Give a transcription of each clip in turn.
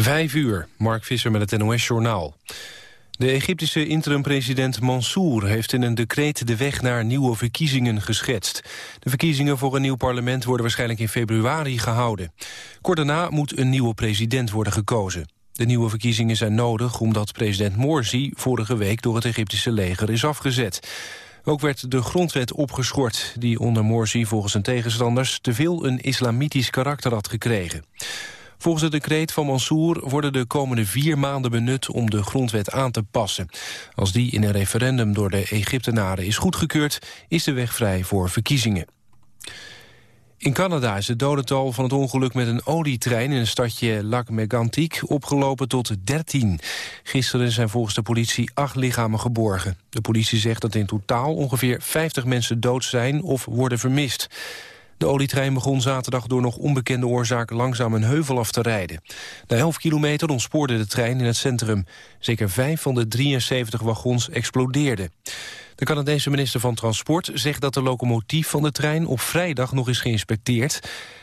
Vijf uur, Mark Visser met het NOS-journaal. De Egyptische interim-president Mansour heeft in een decreet de weg naar nieuwe verkiezingen geschetst. De verkiezingen voor een nieuw parlement worden waarschijnlijk in februari gehouden. Kort daarna moet een nieuwe president worden gekozen. De nieuwe verkiezingen zijn nodig omdat president Morsi vorige week door het Egyptische leger is afgezet. Ook werd de grondwet opgeschort, die onder Morsi volgens zijn tegenstanders te veel een islamitisch karakter had gekregen. Volgens het decreet van Mansour worden de komende vier maanden benut om de grondwet aan te passen. Als die in een referendum door de Egyptenaren is goedgekeurd, is de weg vrij voor verkiezingen. In Canada is het dodental van het ongeluk met een olietrein... in het stadje Lac Mégantic opgelopen tot 13. Gisteren zijn volgens de politie acht lichamen geborgen. De politie zegt dat in totaal ongeveer 50 mensen dood zijn of worden vermist. De olietrein begon zaterdag door nog onbekende oorzaak langzaam een heuvel af te rijden. Na 11 kilometer ontspoorde de trein in het centrum. Zeker vijf van de 73 wagons explodeerden. De Canadese minister van Transport zegt dat de locomotief van de trein op vrijdag nog is geïnspecteerd.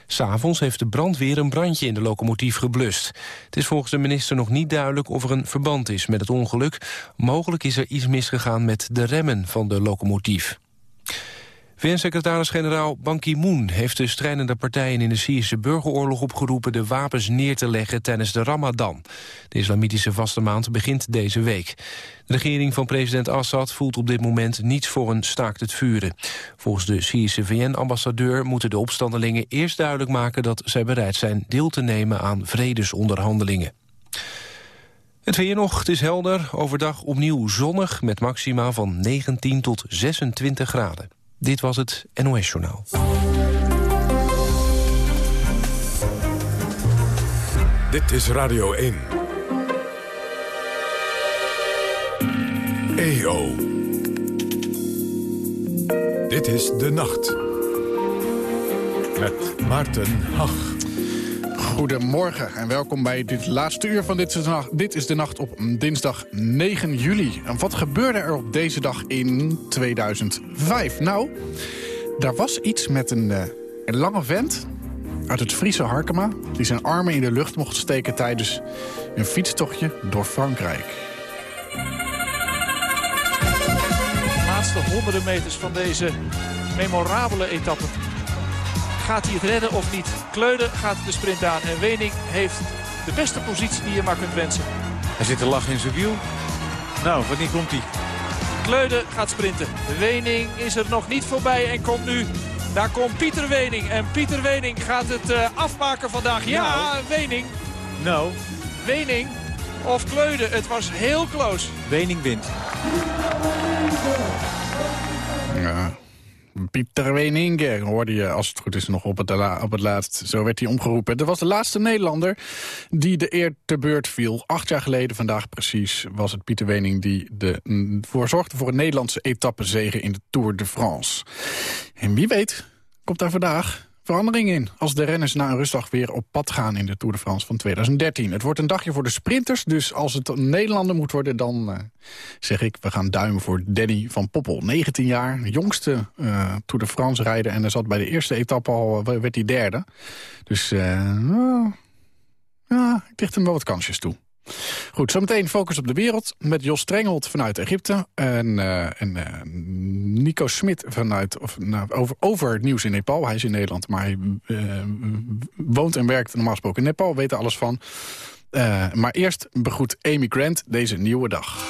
S'avonds heeft de brandweer een brandje in de locomotief geblust. Het is volgens de minister nog niet duidelijk of er een verband is met het ongeluk. Mogelijk is er iets misgegaan met de remmen van de locomotief. VN-secretaris-generaal Ban Ki-moon heeft de strijdende partijen in de Syrische burgeroorlog opgeroepen de wapens neer te leggen tijdens de Ramadan. De islamitische vaste maand begint deze week. De regering van president Assad voelt op dit moment niets voor een staakt het vuren. Volgens de Syrische VN-ambassadeur moeten de opstandelingen eerst duidelijk maken dat zij bereid zijn deel te nemen aan vredesonderhandelingen. Het weer nog, het is helder, overdag opnieuw zonnig met maxima van 19 tot 26 graden. Dit was het NOS Journaal. Dit is Radio 1. EO. Dit is De Nacht. Met Maarten Hach. Goedemorgen en welkom bij dit laatste uur van Dit is Nacht, dit is de nacht op dinsdag 9 juli. En wat gebeurde er op deze dag in 2005? Nou, daar was iets met een, uh, een lange vent uit het Friese Harkema... die zijn armen in de lucht mocht steken tijdens een fietstochtje door Frankrijk. De honderden meters van deze memorabele etappe Gaat hij het redden of niet? Kleude gaat de sprint aan. En Wening heeft de beste positie die je maar kunt wensen. Hij zit te lachen in zijn wiel. Nou, wanneer komt hij? Kleude gaat sprinten. Wening is er nog niet voorbij en komt nu... Daar komt Pieter Wening. En Pieter Wening gaat het uh, afmaken vandaag. Ja, Nou. Wening. Nou, Wening of Kleude. Het was heel close. Wening wint. Ja. Pieter Weninger hoorde je, als het goed is, nog op het, op het laatst. Zo werd hij omgeroepen. Dat was de laatste Nederlander die de eer te beurt viel. Acht jaar geleden, vandaag precies, was het Pieter Wening... die de, zorgde voor een Nederlandse etappezege in de Tour de France. En wie weet komt daar vandaag verandering in... als de renners na een rustdag weer op pad gaan in de Tour de France van 2013. Het wordt een dagje voor de sprinters, dus als het een Nederlander moet worden... dan eh, zeg ik, we gaan duimen voor Danny van Poppel. 19 jaar, jongste eh, Tour de France rijder... en hij zat bij de eerste etappe al, eh, werd hij derde. Dus nou, ja, ik dicht hem wel wat kansjes toe. Goed, zometeen focus op de wereld met Jos Strengelt vanuit Egypte... en, eh, en eh, Nico Smit vanuit, of, nou, over, over het nieuws in Nepal. Hij is in Nederland, maar hij eh, woont en werkt normaal gesproken in Nepal. Weet er alles van. Maar eerst begroet Amy Grant deze nieuwe dag.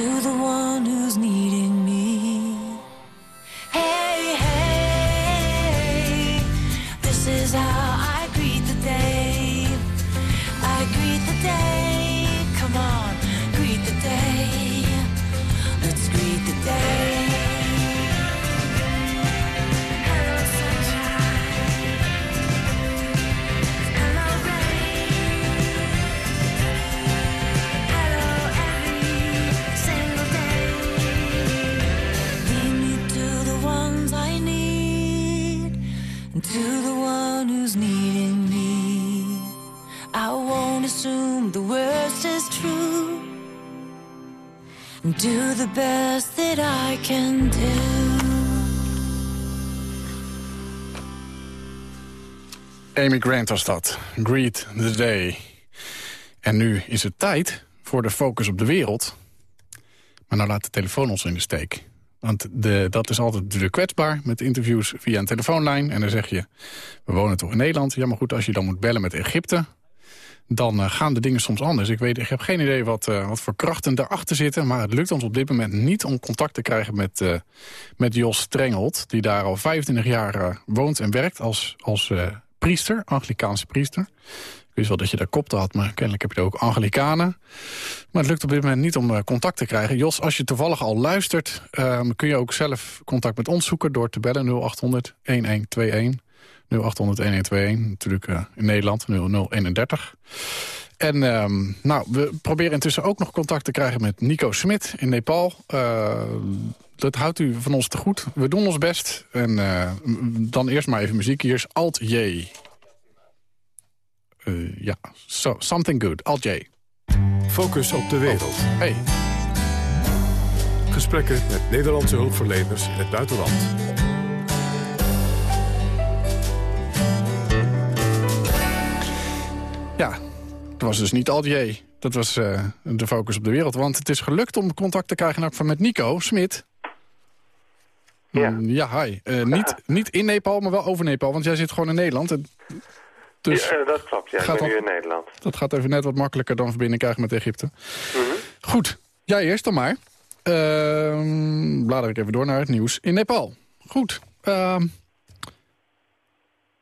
to the one who's near. The best that I can do. Amy Grant was dat. Greet the day. En nu is het tijd voor de focus op de wereld. Maar nou laat de telefoon ons in de steek. Want de, dat is altijd natuurlijk kwetsbaar met interviews via een telefoonlijn. En dan zeg je, we wonen toch in Nederland. Ja, maar goed, als je dan moet bellen met Egypte... dan eh, gaan de dingen soms anders. Ik, weet, ik heb geen idee wat, eh, wat voor krachten daarachter zitten... maar het lukt ons op dit moment niet om contact te krijgen met, eh, met Jos Strengelt... die daar al 25 jaar woont en werkt als, als priester, Anglikaanse priester. Ik wist wel dat je daar kopte had, maar kennelijk heb je er ook Anglikanen. Maar het lukt op dit moment niet om contact te krijgen. Jos, als je toevallig al luistert, ehm, kun je ook zelf contact met ons zoeken... door te bellen 0800 1121. 0800 1121, natuurlijk eh, in Nederland 0031. En ehm, nou, we proberen intussen ook nog contact te krijgen met Nico Smit in Nepal. Eh, dat houdt u van ons te goed. We doen ons best. En eh, dan eerst maar even muziek. Hier is Alt J. Eh, ja, so, Something Good. Alt J. Focus op de wereld. Hey. Gesprekken met Nederlandse hulpverleners in het buitenland. Ja, dat was dus niet J. Dat was eh, de focus op de wereld. Want het is gelukt om contact te krijgen ook van met Nico Smit. Ja. Mm, Ja, hi. Eh, niet, niet in Nepal, maar wel over Nepal. Want jij zit gewoon in Nederland. Dus ja, eh, dat klopt. Ja, ik gaat ben nu in Nederland. dat gaat even net wat makkelijker dan verbinding krijgen met Egypte. Mhm. Goed, jij eerst dan maar. Ehm blader ik even door naar het nieuws in Nepal. Goed. ehm,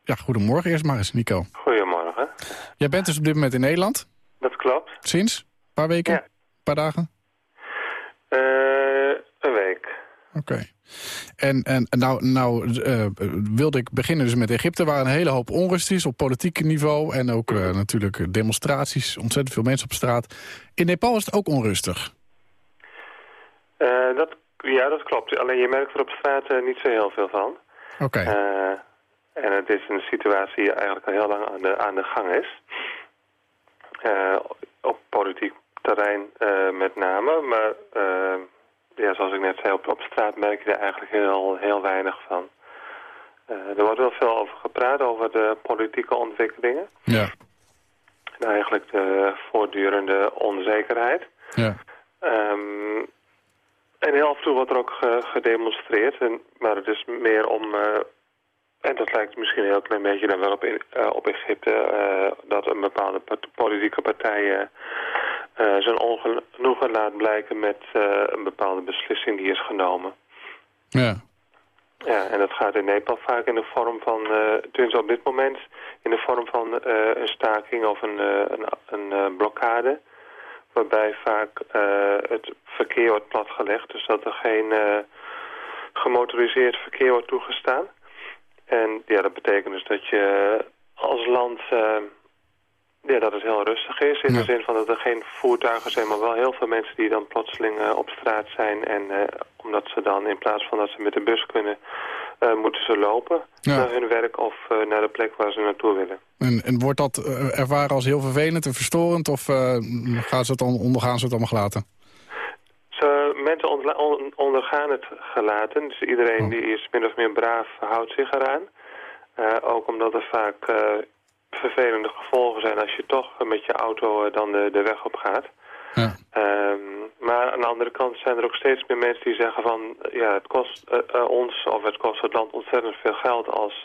ja, goedemorgen eerst maar eens, Nico. Jij bent dus op dit moment in Nederland. Dat klopt. Sinds? Een paar weken? Ja. Een paar dagen? Eh, een week. Oké. En, en en nou, nou eh, wilde ik beginnen dus met Egypte... waar een hele hoop onrust is op politiek niveau... en ook eh, natuurlijk demonstraties, ontzettend veel mensen op straat. In Nepal is het ook onrustig. Dat, ja, dat klopt. Alleen je merkt er op straat niet zo heel veel van. Oké. En het is een situatie die eigenlijk al heel lang aan de, aan de gang is. Eh, op politiek terrein eh, met name. Maar eh, ja, zoals ik net zei, op, op straat merk je er eigenlijk heel, heel weinig van. Er wordt wel veel over gepraat, over de politieke ontwikkelingen. Ja. En eigenlijk de voortdurende onzekerheid. Ja. Ehm, en heel af en toe wordt er ook ge- gedemonstreerd. En, maar het is meer om... en dat lijkt misschien een heel klein beetje dan wel op, in- eh, op Egypte... eh, dat een bepaalde politieke partij eh, zijn ongenoegen laat blijken... met een bepaalde beslissing die is genomen. Ja. Ja, en dat gaat in Nepal vaak in de vorm van, tenminste op dit moment, in de vorm van een staking of een, een, een blokkade. Waarbij vaak het verkeer wordt platgelegd, dus dat er geen gemotoriseerd verkeer wordt toegestaan. En ja, dat betekent dus dat je als land, eh, ja, dat het heel rustig is. In Ja. de zin van dat er geen voertuigen zijn, maar wel heel veel mensen die dan plotseling eh, op straat zijn. En eh, omdat ze dan in plaats van dat ze met de bus kunnen, moeten ze lopen Ja. naar hun werk of naar de plek waar ze naartoe willen. En, en wordt dat ervaren als heel vervelend en verstorend... of gaan ze het dan, ondergaan ze het allemaal gelaten? Mensen on- ondergaan het gelaten, dus iedereen Oh. die is min of meer braaf houdt zich eraan. Eh, ook omdat er vaak eh, vervelende gevolgen zijn als je toch met je auto eh, dan de, de weg op gaat. Ja. Ehm, maar aan de andere kant zijn er ook steeds meer mensen die zeggen van... ja, het kost ons of het kost het land ontzettend veel geld als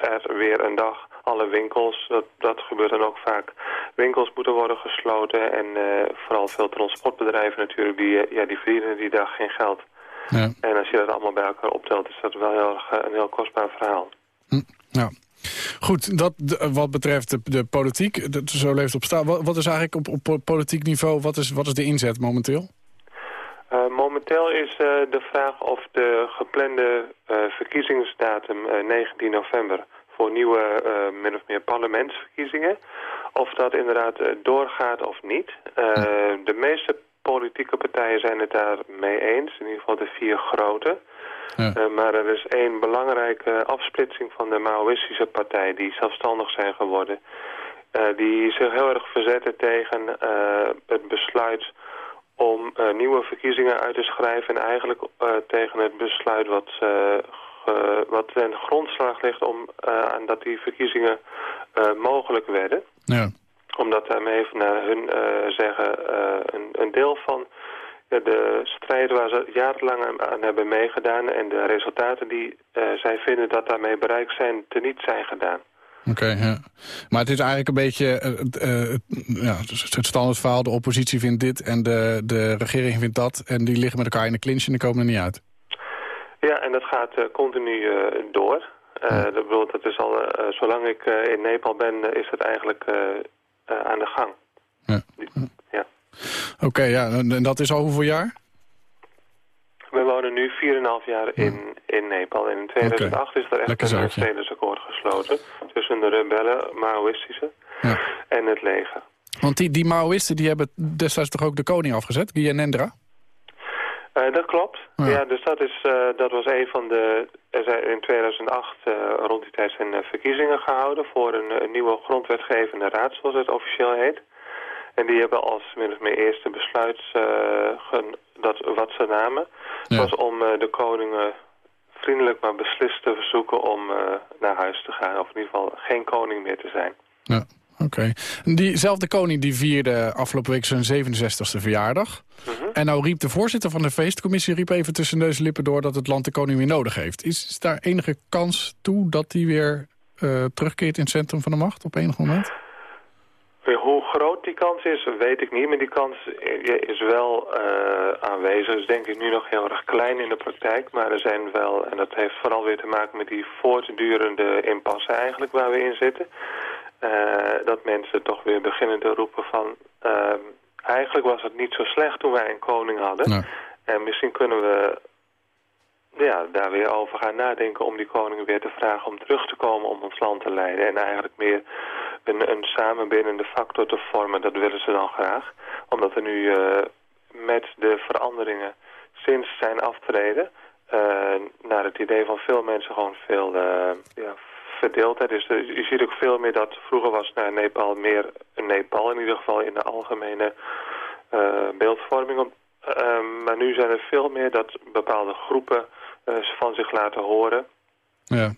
er weer een dag alle winkels... Dat, dat gebeurt dan ook vaak. Winkels moeten worden gesloten en eh, vooral veel transportbedrijven natuurlijk... Die, eh, ja, die verdienen die dag geen geld. Ja. En als je dat allemaal bij elkaar optelt is dat wel heel eh, een heel kostbaar verhaal. ja. Goed, dat wat betreft de, de politiek, dat zo leeft op straat. Wat, wat is eigenlijk op, op po- politiek niveau, wat is, wat is de inzet momenteel? Eh, momenteel is eh, de vraag of de geplande eh, verkiezingsdatum eh, 19 november voor nieuwe eh, min of meer parlementsverkiezingen, of dat inderdaad eh, doorgaat of niet. Eh, de meeste politieke partijen zijn het daar mee eens, in ieder geval de vier grote. Ja. Eh, maar er is één belangrijke afsplitsing van de Maoïstische partij die zelfstandig zijn geworden. eh, die zich heel erg verzetten tegen eh, het besluit om eh, nieuwe verkiezingen uit te schrijven... en eigenlijk eh, tegen het besluit wat, eh, wat ten grondslag ligt om aan dat die verkiezingen mogelijk werden Ja. omdat daarmee naar hun zeggen een, een deel van de strijd waar ze jarenlang aan, hebben meegedaan... en de resultaten die zij vinden dat daarmee bereikt zijn, teniet zijn gedaan. Oké, ja. Maar het is eigenlijk een beetje eh, het, eh, ja, het standaard verhaal. De oppositie vindt dit en de, de regering vindt dat. En die liggen met elkaar in de clinch en die komen er niet uit. Ja, en dat gaat eh, continu door. Eh, dat, bedoel, dat is al, zolang ik in Nepal ben, is het eigenlijk aan de gang. Ja. Ja. Oké, ja. En dat is al hoeveel jaar? We wonen nu 4,5 jaar in, in Nepal. En in 2008 is er echt Lekker een vredesakkoord gesloten... tussen de rebellen, Maoïstische, Ja. en het leger. Want die, die Maoïsten die hebben destijds toch ook de koning afgezet? Gyanendra? Eh, dat klopt. Ja. Ja, dus dat, is, eh, dat was een van de... Er zijn in 2008 eh, rond die tijd zijn verkiezingen gehouden... voor een, een nieuwe grondwetgevende raad, zoals het officieel heet. En die hebben als min of meer eerste besluit eh, gen- dat, wat ze namen... Ja. was om eh, de koning eh, vriendelijk maar beslist te verzoeken om eh, naar huis te gaan. Of in ieder geval geen koning meer te zijn. Ja, oké. Diezelfde koning die vierde afgelopen week zijn 67e verjaardag. Mhm. En nou riep de voorzitter van de feestcommissie riep even tussen neus en lippen door... dat het land de koning weer nodig heeft. Is, is daar enige kans toe dat hij weer terugkeert in het centrum van de macht op enig moment? Ja, Hoe groot die kans is, weet ik niet. Maar die kans eh, is wel eh, aanwezig. is denk ik nu nog heel erg klein in de praktijk. Maar er zijn wel, en dat heeft vooral weer te maken met die voortdurende impasse eigenlijk waar we in zitten. eh, dat mensen toch weer beginnen te roepen van... eigenlijk was het niet zo slecht toen wij een koning hadden. En misschien kunnen we ja, daar weer over gaan nadenken om die koning weer te vragen om terug te komen om ons land te leiden. En eigenlijk meer een, een samenbindende factor te vormen, dat willen ze dan graag. Omdat er nu eh, met de veranderingen sinds zijn aftreden eh, naar het idee van veel mensen gewoon veel eh, ja, verdeeldheid is. Er- Je ziet ook veel meer dat vroeger was naar Nepal meer een Nepal, in ieder geval in de algemene beeldvorming. Om- eh, maar nu zijn er veel meer dat bepaalde groepen van zich laten horen. Ja.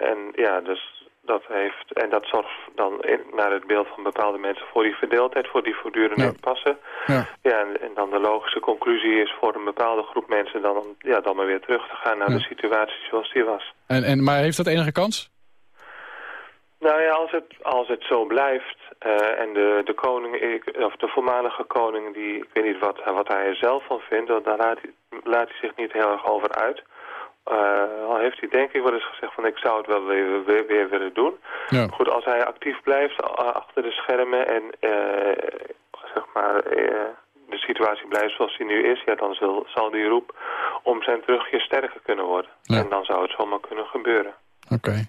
En ja, dus dat heeft en dat zorgt dan in, naar het beeld van bepaalde mensen voor die verdeeldheid, voor die voortdurende Ja. impasse. Ja. Ja, en, en dan de logische conclusie is voor een bepaalde groep mensen dan, ja, dan maar weer terug te gaan naar Ja. de situatie zoals die was. En, en, maar heeft dat enige kans? Nou ja, als het, als het zo blijft eh, en de, de koning, of de voormalige koning, die, ik weet niet wat, wat hij er zelf van vindt, daar laat hij, laat hij zich niet heel erg over uit. Eh, al heeft hij denk ik wel eens gezegd van ik zou het wel weer, weer, weer willen doen. Ja. Goed, als hij actief blijft achter de schermen en eh, zeg maar eh, de situatie blijft zoals die nu is, ja, dan zal, zal die roep om zijn terugkeer sterker kunnen worden. Ja. En dan zou het zomaar kunnen gebeuren. Oké.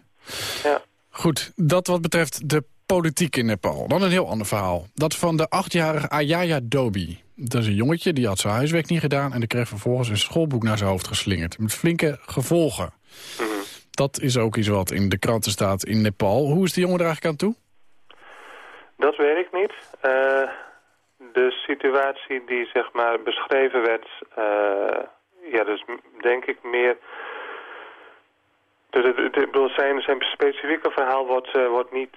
Ja. Goed, dat wat betreft de politiek in Nepal. Dan een heel ander verhaal. Dat van de achtjarige Ayaya Dobi. Dat is een jongetje, die had zijn huiswerk niet gedaan... en die kreeg vervolgens een schoolboek naar zijn hoofd geslingerd. Met flinke gevolgen. Mhm. Dat is ook iets wat in de kranten staat in Nepal. Hoe is die jongen er eigenlijk aan toe? Dat weet ik niet. Eh, de situatie die zeg maar beschreven werd, eh, ja, dus denk ik meer. De, de, de- ik bedoel, zijn, zijn specifieke verhaal wordt, eh, wordt niet,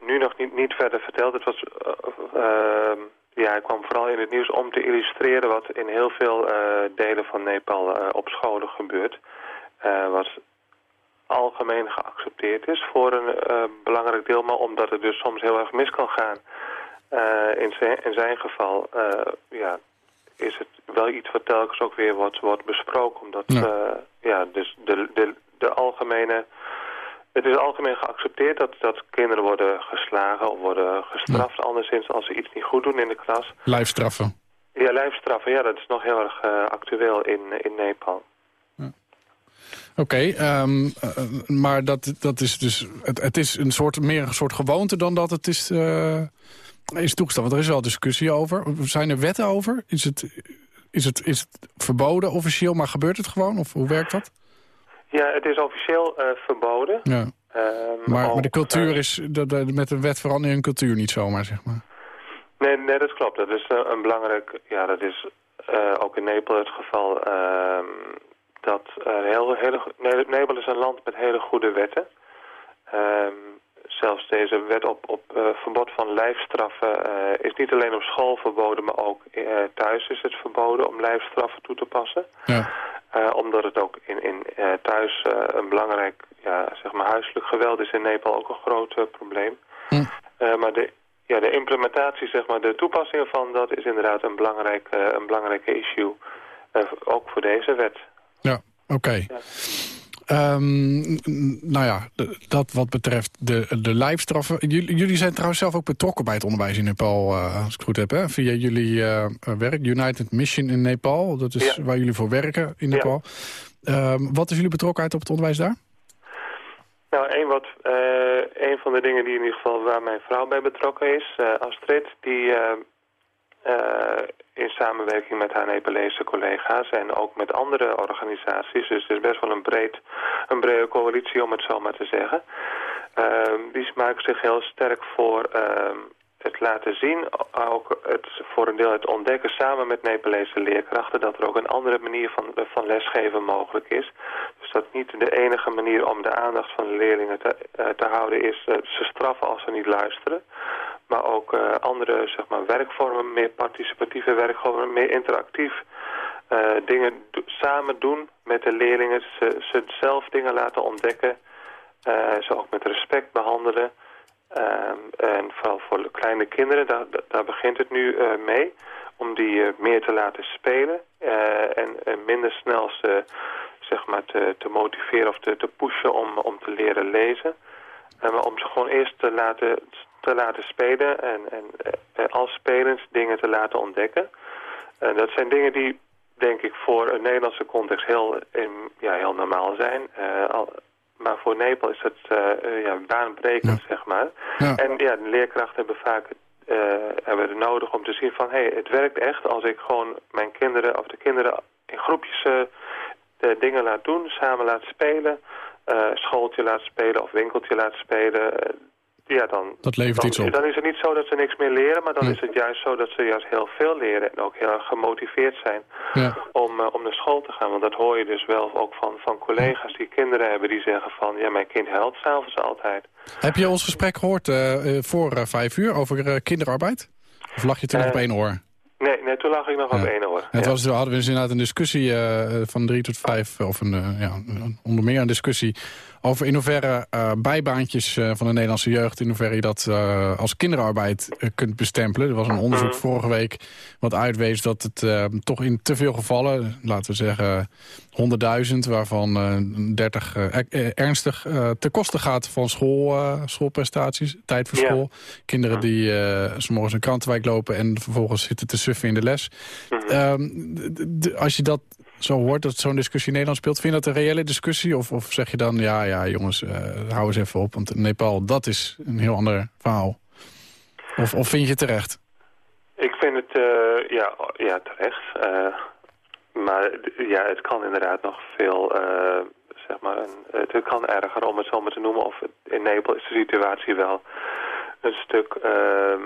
nu nog niet, niet verder verteld. Het was, ja, hij kwam vooral in het nieuws om te illustreren wat in heel veel eh, delen van Nepal eh, op scholen gebeurt. Eh, wat algemeen geaccepteerd is voor een belangrijk deel, maar omdat het dus soms heel erg mis kan gaan. in, zijn, in zijn geval ja, is het wel iets wat telkens ook weer wordt, wordt besproken. Omdat Ja. ja. ja, dus de, de, de algemene... Het is algemeen geaccepteerd dat, dat kinderen worden geslagen of worden gestraft. Anderszins als ze iets niet goed doen in de klas. Lijfstraffen. Ja, lijfstraffen, ja, dat is nog heel erg eh, actueel in, in Nepal. Oké, ehm, eh, maar dat, dat is dus, het, het is een soort, meer een soort gewoonte dan dat het is, eh, is toegestaan. Want er is wel discussie over. Zijn er wetten over? Is het, is, het, is het verboden officieel, maar gebeurt het gewoon? Of hoe werkt dat? Ja, het is officieel eh, verboden. Ja, Ehm, Maar, maar de cultuur is, de- met een wet verander je een cultuur niet zomaar, zeg maar. Nee, nee, dat klopt. Dat is eh, een belangrijk... Ja, dat is eh, ook in Nepal het geval... ehm, dat heel, hele, Nepal is een land met hele goede wetten. Ehm, zelfs deze wet op, op verbod van lijfstraffen is niet alleen op school verboden... maar ook thuis is het verboden om lijfstraffen toe te passen. Ja. Eh, omdat het ook in, in eh, thuis eh, een belangrijk, ja, zeg maar huiselijk geweld is in Nepal ook een groot probleem. Hm. Maar de, ja, de implementatie, zeg maar, de toepassing ervan, dat is inderdaad een, belangrijk, een belangrijke issue. ook voor deze wet. Ja, oké. Ehm, n- nou ja, dat wat betreft de, de lijfstraffen. Jullie, jullie zijn trouwens zelf ook betrokken bij het onderwijs in Nepal, eh, als ik het goed heb, hè? via jullie eh, werk, United Mission in Nepal. Dat is Ja. waar jullie voor werken in Ja. Nepal. Ehm, wat is jullie betrokkenheid op het onderwijs daar? Nou, een, wat, eh, een van de dingen die in ieder geval waar mijn vrouw bij betrokken is, eh, Astrid, die eh, in samenwerking met haar Nepalese collega's en ook met andere organisaties, dus het is best wel een, breed, een brede coalitie om het zo maar te zeggen, Ehm, die maken zich heel sterk voor ehm, het laten zien, ook het, voor een deel het ontdekken samen met Nepalese leerkrachten, dat er ook een andere manier van, van lesgeven mogelijk is. Dus dat niet de enige manier om de aandacht van de leerlingen te, eh, te houden is eh, ze straffen als ze niet luisteren. Maar ook eh, andere zeg maar, werkvormen, meer participatieve werkvormen, meer interactief dingen samen doen met de leerlingen. Ze, ze zelf dingen laten ontdekken. ze ook met respect behandelen. Ehm, en vooral voor kleine kinderen, daar, daar- begint het nu eh, mee. Om die eh, meer te laten spelen. eh, en, en minder snel ze zeg maar, te, te motiveren of te, te pushen om, om te leren lezen. Maar om ze gewoon eerst te laten, te laten spelen en, en als spelend dingen te laten ontdekken. Eh, dat zijn dingen die, denk ik, voor een Nederlandse context heel, ja, heel normaal zijn. Al, maar voor Nepal is het eh, eh, ja, baanbrekend, zeg maar. Ja. En ja, de leerkrachten hebben vaak eh, hebben het nodig om te zien van... hé, hey, het werkt echt als ik gewoon mijn kinderen of de kinderen in groepjes de dingen laat doen, samen laat spelen... schooltje laat spelen of winkeltje laat spelen... ja, dan, Dat levert dan, iets op. dan is het niet zo dat ze niks meer leren, maar dan is het juist zo dat ze juist heel veel leren en ook heel erg gemotiveerd zijn Ja. om, eh, om naar school te gaan. Want dat hoor je dus wel ook van, van collega's die kinderen hebben die zeggen van, ja, mijn kind helpt s'avonds altijd. Heb je ons gesprek gehoord eh, eh, voor vijf uur over kinderarbeid? Of lag je toen nog op één oor? Nee, nee, toen lag ik nog op één hoor. Het Ja. was, we hadden we dus inderdaad een discussie eh, van drie tot vijf, of een, eh, ja, onder meer een discussie over in hoeverre eh, bijbaantjes van de Nederlandse jeugd, in hoeverre je dat als kinderarbeid kunt bestempelen. Er was een onderzoek Mhm. vorige week wat uitwees dat het toch in te veel gevallen, laten we zeggen 100.000, waarvan eh 30 eh, eh, ernstig eh ten koste gaat van school, schoolprestaties, tijd voor school. Kinderen die eh s morgens een krantenwijk lopen en vervolgens zitten te suffen in de les. Mhm. Ehm, als je dat zo hoort, dat zo'n discussie in Nederland speelt... vind je dat een reële discussie? Of, of zeg je dan, ja, ja jongens, eh, hou eens even op. Want Nepal, dat is een heel ander verhaal. Of, of vind je het terecht? Ik vind het, eh, ja, ja, terecht. Eh, maar ja, het kan inderdaad nog veel, zeg maar, een, het kan erger om het zo maar te noemen. Of in Nepal is de situatie wel een stuk ehm,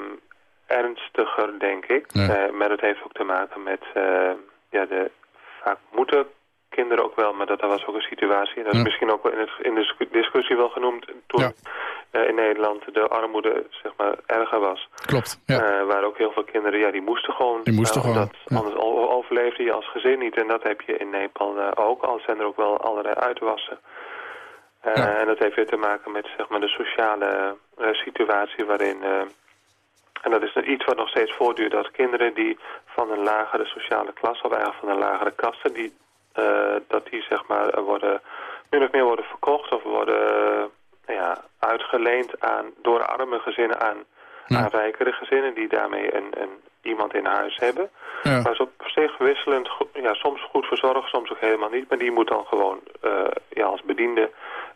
ernstiger, denk ik. Ja. Eh, maar dat heeft ook te maken met, eh, ja, de, vaak moeten kinderen ook wel, maar dat, dat was ook een situatie. En dat Ja. is misschien ook wel in, het, in de discu- discussie wel genoemd toen Ja. eh, in Nederland de armoede, zeg maar, erger was. Klopt, ja. Waar ook heel veel kinderen, ja, die moesten gewoon. Die moesten gewoon, omdat ja. Anders overleefde je als gezin niet. En dat heb je in Nepal ook. Al zijn er ook wel allerlei uitwassen. En dat heeft weer te maken met zeg maar, de sociale situatie waarin... en dat is iets wat nog steeds voortduurt. Dat kinderen die van een lagere sociale klasse, of eigenlijk van een lagere kaste... Die, eh, dat die zeg maar worden, min of meer worden verkocht of worden eh, nou ja, uitgeleend aan, door arme gezinnen aan, aan rijkere gezinnen... die daarmee een, een, iemand in huis hebben. ja. Maar is op zich wisselend, ja, soms goed verzorgd, soms ook helemaal niet. Maar die moet dan gewoon eh, ja, als bediende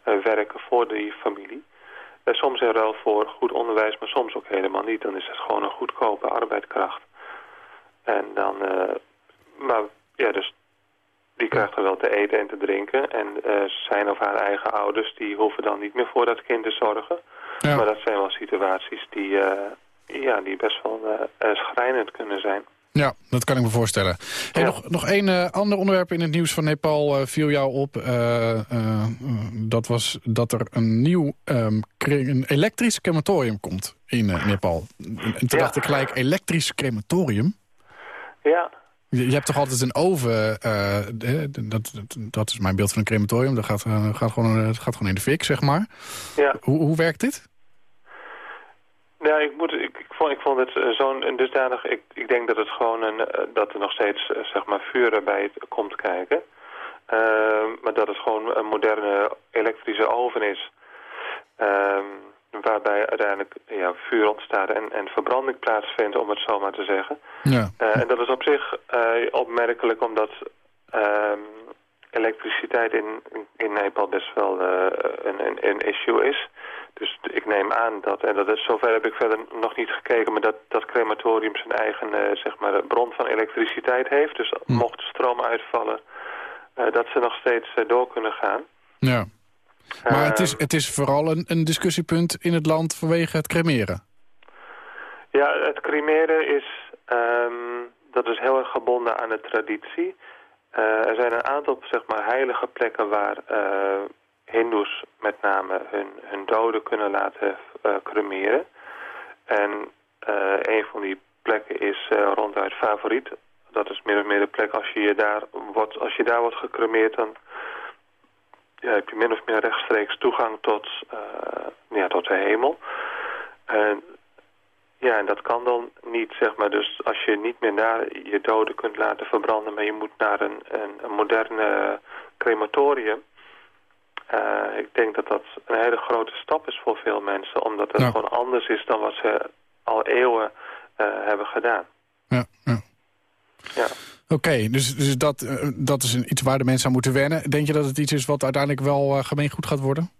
werken voor die familie. Eh, soms in ruil voor goed onderwijs, maar soms ook helemaal niet. Dan is het gewoon een goedkope arbeidskracht. En dan, eh, maar ja, dus die krijgt er wel te eten en te drinken. En eh, zijn of haar eigen ouders, die hoeven dan niet meer voor dat kind te zorgen. Ja. Maar dat zijn wel situaties die, eh, ja, die best wel schrijnend kunnen zijn. Ja, dat kan ik me voorstellen. Hey, Ja. Nog, nog één eh, ander onderwerp in het nieuws van Nepal eh, viel jou op. Eh, dat was dat er een nieuw ehm, een elektrisch crematorium komt in Nepal. En toen Ja. dacht ik gelijk, elektrisch crematorium? Ja, Je, je hebt toch altijd een oven, dat, dat, dat is mijn beeld van een crematorium. Dat gaat, gaat, gewoon, het gaat gewoon in de fik, zeg maar. ja. Hoe, hoe werkt dit? Ja, ik, moet, ik, ik, vond, ik vond het eh, zo'n een dusdanig... Ik, ik denk dat het gewoon een, eh, dat er nog steeds eh, zeg maar vuur bij het komt kijken. Ehm, maar dat het gewoon een moderne elektrische oven is. Ehm, waarbij uiteindelijk ja, vuur ontstaat en, en verbranding plaatsvindt, om het zo maar te zeggen. Ja, Eh, en dat is op zich eh, opmerkelijk omdat ehm, elektriciteit in, in Nepal best wel eh, een, een, een issue is. Dus ik neem aan dat, en dat is, zover heb ik verder nog niet gekeken, maar dat dat crematorium zijn eigen eh, zeg maar, bron van elektriciteit heeft. Dus Hm. mocht de stroom uitvallen, eh, dat ze nog steeds eh, door kunnen gaan. ja. Maar het is, het is vooral een, een discussiepunt in het land vanwege het cremeren. Ja, het cremeren is, ehm, dat is heel erg gebonden aan de traditie. Eh, er zijn een aantal zeg maar, heilige plekken waar eh hindoes met name hun, hun doden kunnen laten eh, cremeren. En een van die plekken is ronduit favoriet. Dat is min of meer de plek als je, je daar, wordt, als je daar wordt gecremeerd, dan ja, heb je min of meer rechtstreeks toegang tot, ja, tot de hemel. En ja, en dat kan dan niet, zeg maar. Dus als je niet meer daar je doden kunt laten verbranden... maar je moet naar een, een, een moderne crematorium... eh, ik denk dat dat een hele grote stap is voor veel mensen... omdat het gewoon anders is dan wat ze al eeuwen eh, hebben gedaan. Ja, ja. Ja. Oké, dus, dus dat, eh, dat is een, iets waar de mensen aan moeten wennen. Denk je dat het iets is wat uiteindelijk wel gemeengoed gaat worden?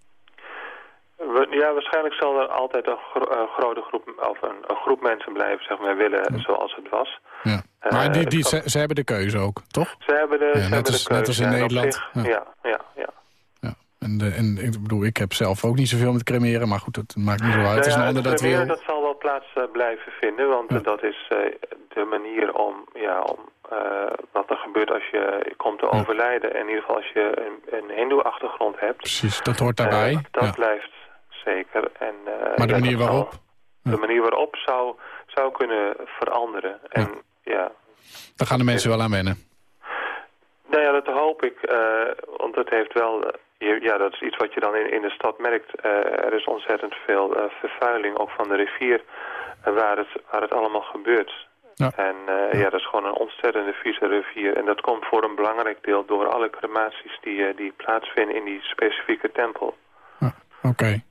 Ja, waarschijnlijk zal er altijd een gro- een grote groep... of een, een groep mensen blijven, zeg maar, willen zoals het was. Ja. Eh, Maar die, die, het ze, ze hebben de keuze ook, toch? Ze hebben de, Ja, ze net hebben als- de net keuze. als in Nederland. zich- Ja. ja, ja. En, de, en ik bedoel, ik heb zelf ook niet zoveel met cremeren, maar goed, dat maakt niet zo uit. Het is Nou een ja, ander dat wil. dat zal wel plaats eh, blijven vinden, want dat is eh, de manier om, ja, om wat er gebeurt als je komt te overlijden. En in ieder geval als je een, een hindoe-achtergrond hebt. Precies, dat hoort daarbij. dat blijft zeker. En, eh, Maar de ja, manier dat waarop? De Ja. manier waarop zou, zou kunnen veranderen. En ja, Daar gaan de mensen wel aan wennen. Nou ja, dat hoop ik. eh, want het heeft wel... eh, je- ja, dat is iets wat je dan in, in de stad merkt. Er is ontzettend veel vervuiling, ook van de rivier, waar, het, waar het allemaal gebeurt. Ja. En eh, ja. dat is gewoon een ontzettende vieze rivier. En dat komt voor een belangrijk deel door alle crematies die, die plaatsvinden in die specifieke tempel. Oké.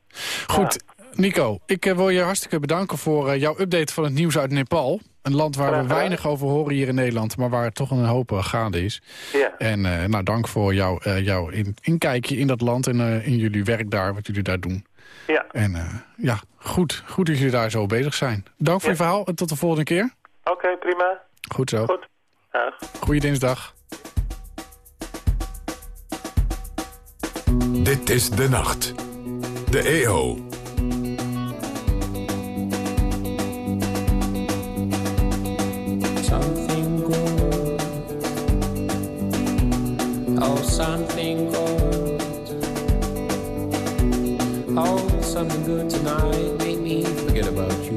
Goed, Nico, ik eh, wil je hartstikke bedanken voor eh, jouw update van het nieuws uit Nepal. Een land waar we weinig over horen hier in Nederland, maar waar toch een hoop eh, gaande is. Ja, En eh, nou, dank voor jouw eh, jouw in, inkijkje in dat land en eh, in jullie werk daar, wat jullie daar doen. ja. En eh, ja, goed, goed dat jullie daar zo bezig zijn. Dank voor Ja. je verhaal en tot de volgende keer. oké, prima. Goed zo. Goed. Dag. Goeie dinsdag. Dit is De Nacht. De EO. something good. Oh, something good. Oh, something good tonight. made me forget about you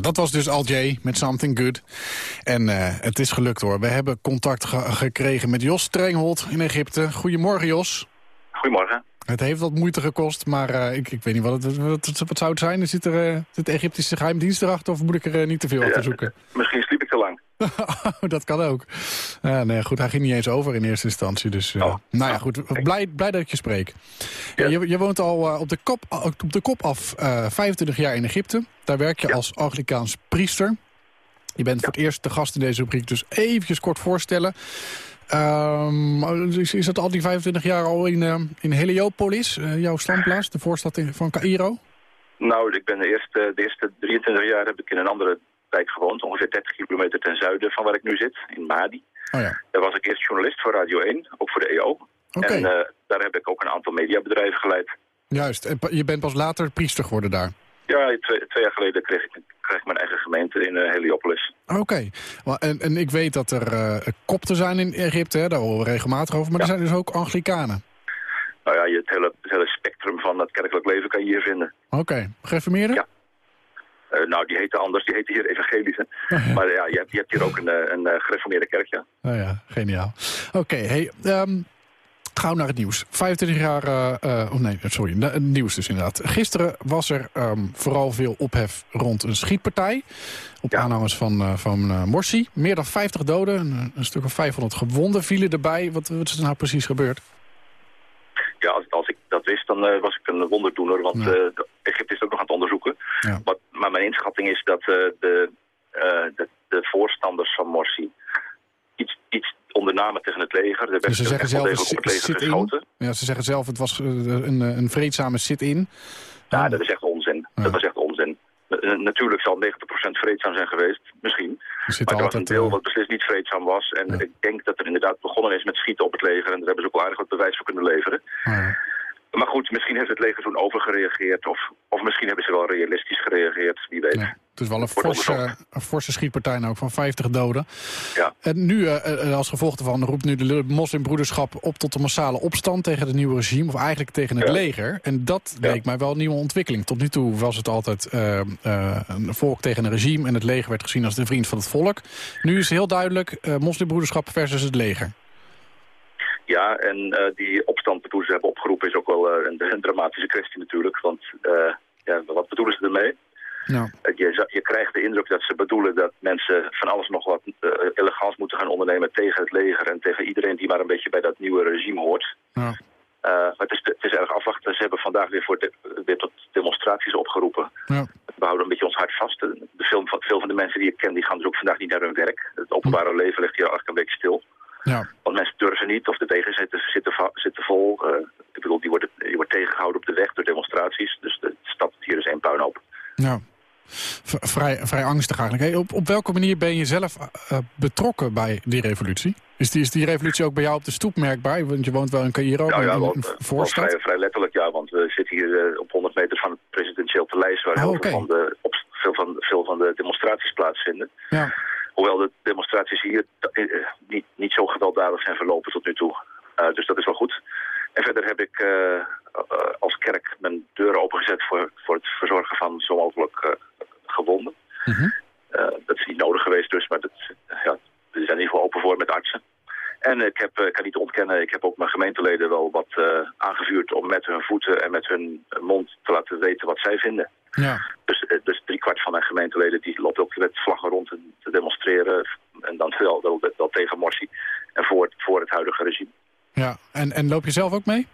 Ja, dat was dus Al J met Something Good. En eh, het is gelukt hoor. We hebben contact ge- gekregen met Jos Strenghold in Egypte. Goedemorgen Jos. Goedemorgen. Het heeft wat moeite gekost, maar eh, ik, ik weet niet wat het, wat, het- wat zou het zijn. Zit er eh, zit de Egyptische geheimdienst erachter of moet ik er eh, niet te veel achter zoeken? Misschien te lang. dat kan ook. Ja, nee, goed, hij ging niet eens over in eerste instantie. Dus, eh, Oh. nou ja, goed. Blij, blij dat ik je spreek. Ja, je, je woont al eh, op, de kop, op de kop af eh 25 jaar in Egypte. Daar werk je als Anglikaans priester. Je bent voor het eerst de gast in deze rubriek, dus eventjes kort voorstellen. Ehm, is, is dat al die 25 jaar al in, eh, in Heliopolis, eh, jouw standplaats, de voorstad in- van Cairo? Nou, ik ben de eerste, de eerste 23 jaar heb ik in een andere wijk gewoond. Ongeveer 30 kilometer ten zuiden van waar ik nu zit, in Madi. Oh ja, Daar was ik eerst journalist voor Radio 1, ook voor de EO. oké. En eh, daar heb ik ook een aantal mediabedrijven geleid. Juist, en je bent pas later priester geworden daar. Ja, twee, twee jaar geleden kreeg ik, kreeg ik mijn eigen gemeente in eh, Heliopolis. Oké, en, en ik weet dat er eh kopten zijn in Egypte, hè, daar horen we regelmatig over. Maar er zijn dus ook Anglikanen. Nou ja, je, het, hele, het hele spectrum van het kerkelijk leven kan je hier vinden. Oké, gereformeerden? Ja. Eh, nou, die heten anders, die heten hier evangelische. Maar ja, je hebt, je hebt hier ook een, eh, een eh, gereformeerde kerk, ja. Nou ja, geniaal. Oké, hey, ehm, gauw naar het nieuws. 25 jaar, oh nee, sorry, het nieuws dus inderdaad. Gisteren was er ehm, vooral veel ophef rond een schietpartij. Op Ja. aanhangers van, van Morsi. Meer dan 50 doden, een, een stuk of 500 gewonden vielen erbij. Wat, wat is er nou precies gebeurd? Ja, als, als ik dat wist, dan was ik een wonderdoener. Want Ja. de- Egypte is ook nog aan het onderzoeken. Ja. Wat, maar mijn inschatting is dat eh, de, eh, de, de voorstanders van Morsi iets, iets ondernamen tegen het leger. Er werd Dus ze zeggen zelf, het het leger zit in. Ja, ze zeggen zelf, het was eh, een, een vreedzame sit-in. Ja, dat is echt onzin. Ja. Dat was echt onzin. Natuurlijk zal 90% vreedzaam zijn geweest, misschien. er Maar er was een deel wat beslist niet vreedzaam was. En Ja. ik denk dat er inderdaad begonnen is met schieten op het leger. En daar hebben ze ook wel aardig wat bewijs voor kunnen leveren. ah, Maar goed, misschien heeft het leger toen overgereageerd. Of, of misschien hebben ze wel realistisch gereageerd, wie weet. Ja, het is wel een forse, een forse schietpartij nou ook van 50 doden. Ja. En nu, eh, eh, als gevolg daarvan, roept nu de moslimbroederschap op tot een massale opstand tegen het nieuwe regime. Of eigenlijk tegen het Ja. leger. En dat leek mij wel een nieuwe ontwikkeling. Tot nu toe was het altijd eh, een volk tegen een regime. En het leger werd gezien als de vriend van het volk. Nu is het heel duidelijk moslimbroederschap versus het leger. Ja, en eh, die opstand waartoe ze hebben opgeroepen is ook wel eh, een, een dramatische kwestie natuurlijk. Want eh, ja, wat bedoelen ze ermee? Nou, Je, je krijgt de indruk dat ze bedoelen dat mensen van alles nog wat illegaals moeten gaan ondernemen tegen het leger en tegen iedereen die maar een beetje bij dat nieuwe regime hoort. nou, maar het is, het is erg afwachten. Ze hebben vandaag weer, voor de- weer tot demonstraties opgeroepen. ja. We houden een beetje ons hart vast. De film veel van de mensen die ik ken, die gaan dus ook vandaag niet naar hun werk. Het openbare leven ligt hier eigenlijk een beetje stil. Ja. Want mensen durven niet, of de wegen zitten, zitten, zitten vol. Eh, ik bedoel, die worden, die wordt tegengehouden op de weg door demonstraties. Dus de stad hier is één puinhoop. V- vrij, vrij angstig eigenlijk. Hey, op, op welke manier ben je zelf eh, betrokken bij die revolutie? Is die, is die revolutie ook bij jou op de stoep merkbaar? Want je woont wel in Cairo, Nou ja, wel, eh, voorstad. vrij, vrij letterlijk ja, want we zitten hier eh, op 100 meter van het presidentieel paleis... waar Oh, heel veel, van de, op, veel, van, veel van de demonstraties plaatsvinden. Ja, Hoewel de demonstraties hier eh, eh, niet, niet zo gewelddadig zijn verlopen tot nu toe. Eh, dus dat is wel goed. En verder heb ik als kerk mijn deuren opengezet voor, voor het verzorgen van zo mogelijk gewonden. Eh, dat is niet nodig geweest dus, maar dat, ja, we zijn in ieder geval open voor met artsen. En ik heb, ik kan niet ontkennen, ik heb ook mijn gemeenteleden wel wat aangevuurd om met hun voeten en met hun mond te laten weten wat zij vinden. Ja. Dus, eh, dus driekwart van mijn gemeenteleden die loopt ook met vlaggen rond te, demonstreren. En dan wel, wel, wel tegen Morsi en voor, het- voor het huidige regime. ja. En, en loop je zelf ook mee?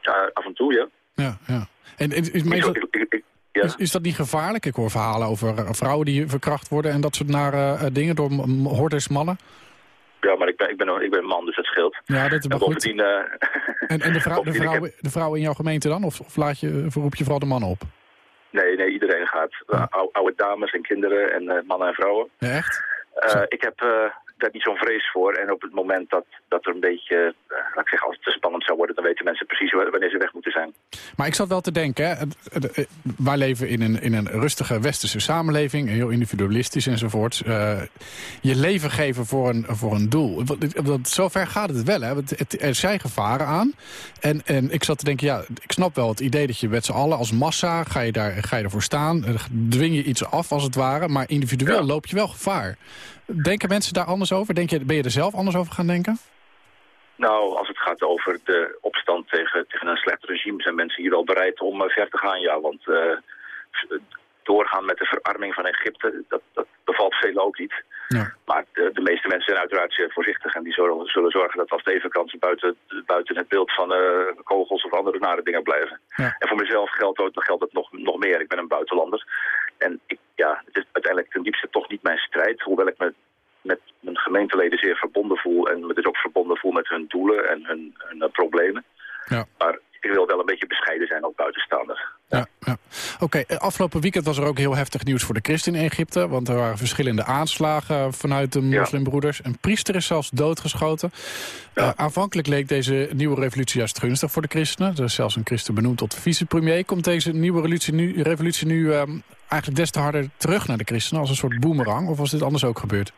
Ja, af en toe, ja. Ja, ja. En, en is, is, dat, Ik- ik- ik- ja. is, is dat niet gevaarlijk? Ik hoor verhalen over eh, vrouwen die verkracht worden... en dat soort nare eh, dingen door hordes mannen. ja, maar ik ben, ik, ben, ik ben een man, dus dat scheelt. Ja, dat is maar goed. En, en de, vrouw, vrouwen, de in jouw gemeente dan? Of, of laat je, roep je vooral de mannen op? Nee, nee, iedereen gaat. Ou- oude dames en kinderen en eh, mannen en vrouwen. Echt? Eh, ik heb eh, daar niet zo'n vrees voor. En op het moment dat, dat er een beetje, eh, laat ik zeggen, als het te spannend zou worden, dan weten mensen precies wa- wanneer ze weg moeten zijn. Maar ik zat wel te denken, hè, het- wij leven in een, in een rustige westerse samenleving, heel individualistisch enzovoort. Eh, je leven geven voor een, voor een doel. Want, zover gaat het wel, hè. Want het, er zijn gevaren aan. En, en ik zat te denken, ja, ik snap wel het idee dat je met z'n allen als massa, ga je, daar, ga je ervoor staan, eh, dwing je iets af als het ware, maar individueel Ja. loop je wel gevaar. Denken mensen daar anders over? Denk je, ben je er zelf anders over gaan denken? Nou, als het gaat over de opstand tegen, tegen een slecht regime, zijn mensen hier wel bereid om eh, ver te gaan, ja. Want eh, doorgaan met de verarming van Egypte, dat, dat bevalt velen ook niet. Ja. Maar de, de meeste mensen zijn uiteraard zeer voorzichtig en die zullen, zullen zorgen dat als het even kan, ze buiten, buiten het beeld van eh, kogels of andere nare dingen blijven. Ja. En voor mezelf geldt, ook, geldt het nog, nog meer. Ik ben een buitenlander. En ik, ja, het is uiteindelijk ten diepste toch niet mijn strijd, hoewel ik me met mijn gemeenteleden zeer verbonden voel en me dus ook verbonden voel met hun doelen en hun, hun eh, problemen. Ja. Maar ik wil wel een beetje bescheiden zijn als buitenstaander. Ja, ja. Oké, eh, afgelopen weekend was er ook heel heftig nieuws voor de christenen in Egypte. Want er waren verschillende aanslagen vanuit de Ja. moslimbroeders. Een priester is zelfs doodgeschoten. Eh, aanvankelijk leek deze nieuwe revolutie juist gunstig voor de christenen. Er is zelfs een christen benoemd tot vicepremier. Komt deze nieuwe revolutie nu, revolutie nu ehm, eigenlijk des te harder terug naar de christenen... als een soort boemerang? Of was dit anders ook gebeurd?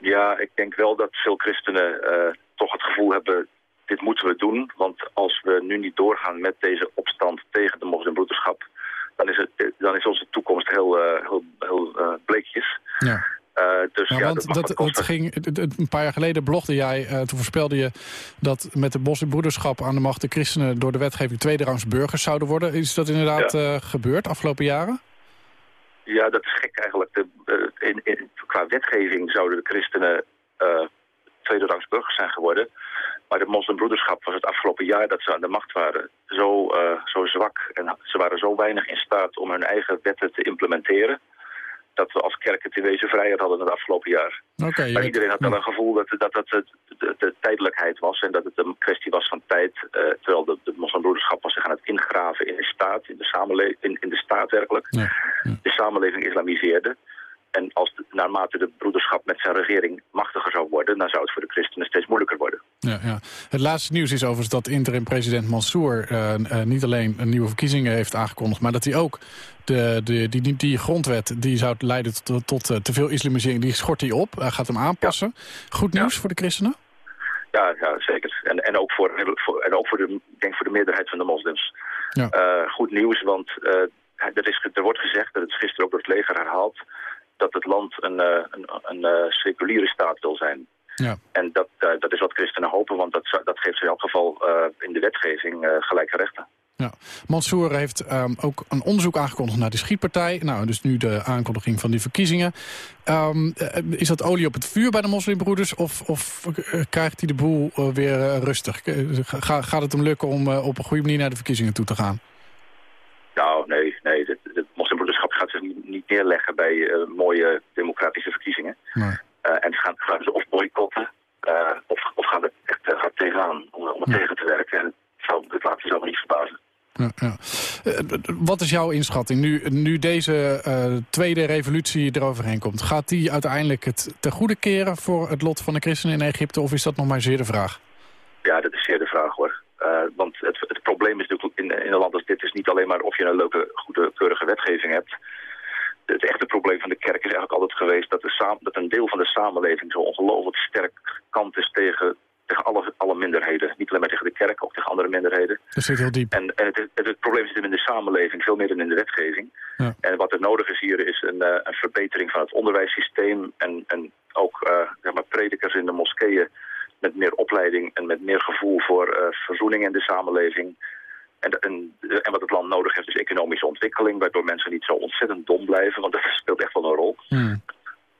Ja, ik denk wel dat veel christenen eh, toch het gevoel hebben... dit moeten we doen, want als we nu niet doorgaan met deze opstand tegen de moslimbroederschap... dan is, het, dan is onze toekomst heel, eh, heel, heel eh, bleekjes. Ja. Eh, dus Ja, ja, want dat ging, een paar jaar geleden blogde jij, eh, toen voorspelde je dat met de moslimbroederschap aan de macht de christenen door de wetgeving tweederangs burgers zouden worden. Is dat inderdaad Ja. eh, gebeurd afgelopen jaren? Ja, dat is gek eigenlijk. De, in, in, qua wetgeving zouden de christenen tweederangs burgers zijn geworden. Maar de moslimbroederschap was het afgelopen jaar dat ze aan de macht waren zo, eh, zo zwak. En ze waren zo weinig in staat om hun eigen wetten te implementeren. Dat we als kerk het in wezen vrijheid hadden het afgelopen jaar. Maar iedereen had wel een gevoel dat dat, dat het de, de tijdelijkheid was en dat het een kwestie was van tijd. eh, terwijl de, de moslimbroederschap was zich aan het ingraven in de staat, in de samenleving, in, in de staat werkelijk. Ja, De samenleving islamiseerde. En als de- naarmate de broederschap met zijn regering machtiger zou worden, dan zou het voor de christenen steeds moeilijker worden. Ja, ja. Het laatste nieuws is overigens dat interim-president Mansour eh, eh, niet alleen een nieuwe verkiezingen heeft aangekondigd, maar dat hij ook de, de, die, die, die grondwet die zou leiden tot, tot eh, te veel islamisering, die schort hij op. Gaat hem aanpassen. Goed nieuws voor de christenen? Ja, ja zeker. En, en, ook voor, voor- en ook voor de, denk voor de meerderheid van de moslims. Ja. Goed nieuws, want er, is, er wordt gezegd, dat het is gisteren ook door het leger herhaald, dat het land een, eh, een, een, eh, seculiere staat wil zijn. Ja. En dat, eh, dat is wat christenen hopen, want dat, dat geeft ze in elk geval in de wetgeving gelijke rechten. Ja. Mansour heeft ehm, ook een onderzoek aangekondigd naar de schietpartij. Nou, dus nu de aankondiging van die verkiezingen. Ehm, eh, is dat olie op het vuur bij de moslimbroeders? Of, of krijgt hij de boel weer rustig? Ga, gaat het hem lukken om op een goede manier naar de verkiezingen toe te gaan? Nou, nee, nee. De, de niet, neerleggen bij eh, mooie democratische verkiezingen. Nee. Eh, en ze gaan, gaan ze of boycotten, eh, of, of gaan er echt hard tegenaan om, om tegen te werken. En het zou, laat je zo niet verbazen. Ja, ja. Wat is jouw inschatting? Nu, nu deze tweede revolutie eroverheen komt... gaat die uiteindelijk het ten goede keren voor het lot van de christenen in Egypte... of is dat nog maar zeer de vraag? Ja, dat is zeer de vraag hoor. Uh, want het, het, probleem is natuurlijk in, in een land als dit is niet alleen maar of je een leuke, goede, keurige wetgeving hebt. Het echte probleem van de kerk is eigenlijk altijd geweest dat, de dat een deel van de samenleving zo ongelooflijk sterk kant is tegen tegen alle, alle minderheden. Niet alleen maar tegen de kerk, ook tegen andere minderheden. Dat zit heel diep. En, en het, het, het probleem zit hem in de samenleving, veel meer dan in de wetgeving. Ja. En wat er nodig is hier is een, eh, een verbetering van het onderwijssysteem... en, en ook eh, zeg maar predikers in de moskeeën met meer opleiding... en met meer gevoel voor eh, verzoening in de samenleving... En, en, en wat het land nodig heeft is economische ontwikkeling... waardoor mensen niet zo ontzettend dom blijven, want dat speelt echt wel een rol. Hmm.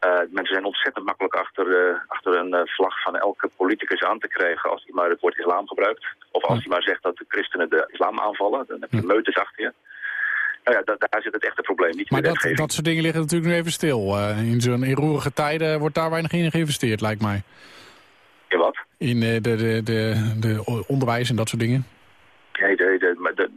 Uh, mensen zijn ontzettend makkelijk achter, uh, achter een uh, vlag van elke politicus aan te krijgen als hij maar het woord islam gebruikt. Of als hij maar zegt dat de christenen de islam aanvallen. Dan heb je meutes achter je. Nou ja, da daar zit het echte probleem. Niet Maar dat, dat soort dingen liggen natuurlijk nu even stil. In zo'n roerige tijden wordt daar weinig in geïnvesteerd, lijkt mij. In wat? In de, de, de onderwijs en dat soort dingen.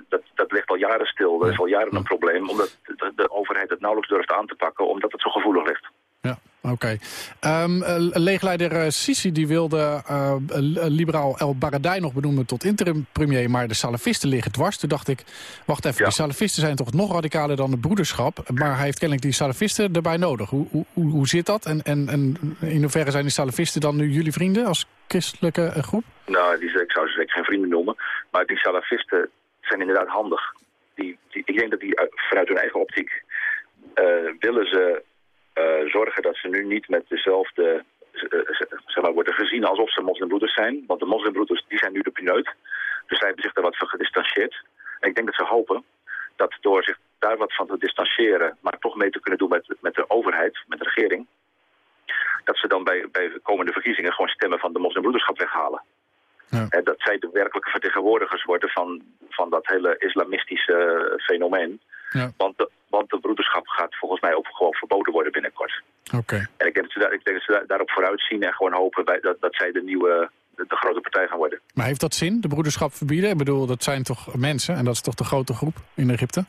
Dat, dat ligt al jaren stil. Dat is al jaren een probleem, omdat de, de overheid het nauwelijks durft aan te pakken, omdat het zo gevoelig ligt. Ja, oké. Okay. Um, leegleider uh, Sisi die wilde uh, liberaal El Baradei nog benoemen tot interim premier, maar de salafisten liggen dwars. Toen dacht ik, wacht even, ja. die salafisten zijn toch nog radicaler dan de broederschap, maar hij heeft kennelijk die salafisten erbij nodig. Hoe, hoe, hoe zit dat en, en, en in hoeverre zijn die salafisten dan nu jullie vrienden als christelijke groep? Nou, die, ik zou ze zeker geen vrienden noemen, maar die salafisten zijn inderdaad handig. Die, die, ik denk dat die vanuit hun eigen optiek willen ze uh, zorgen dat ze nu niet met dezelfde, zeg maar, worden gezien alsof ze moslimbroeders zijn. Want de moslimbroeders, die zijn nu de pineut. Dus zij hebben zich daar wat van gedistanceerd. En ik denk dat ze hopen dat door zich daar wat van te distancieren, maar toch mee te kunnen doen met, met de overheid, met de regering, dat ze dan bij, bij de komende verkiezingen gewoon stemmen van de moslimbroederschap weghalen. Ja. En dat zij de werkelijke vertegenwoordigers worden van, van dat hele islamistische fenomeen. Ja. Want, de, want de broederschap gaat volgens mij ook gewoon verboden worden binnenkort. Oké. Okay. En ik denk dat ze, daar, ik denk dat ze daar, daarop vooruit zien en gewoon hopen bij, dat, dat zij de nieuwe, de, de, grote partij gaan worden. Maar heeft dat zin, de broederschap verbieden? Ik bedoel, dat zijn toch mensen en dat is toch de grote groep in Egypte?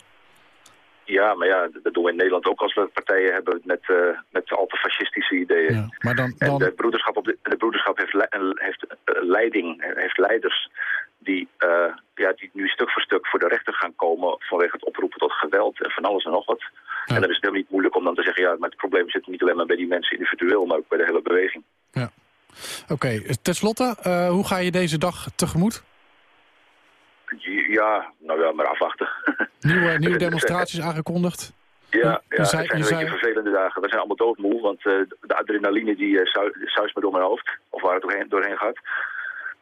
Ja, maar ja, dat doen we in Nederland ook als we partijen hebben met, uh, met al te fascistische ideeën. Ja, maar dan, dan... En de broederschap, op de, de broederschap heeft, le heeft leiding, heeft leiders die, uh, ja, die nu stuk voor stuk voor de rechter gaan komen vanwege het oproepen tot geweld en van alles en nog wat. Ja. En dan is het heel niet moeilijk om dan te zeggen, ja, maar het probleem zit niet alleen maar bij die mensen individueel, maar ook bij de hele beweging. Ja. Oké, okay. ten slotte, uh, hoe ga je deze dag tegemoet? Ja, nou ja, maar afwachten. Nieuwe, nieuwe demonstraties aangekondigd? Ja, ja zei, het zijn een zei... beetje vervelende dagen. We zijn allemaal doodmoe, want uh, de adrenaline die uh, zuist me door mijn hoofd. Of waar het doorheen, doorheen gaat.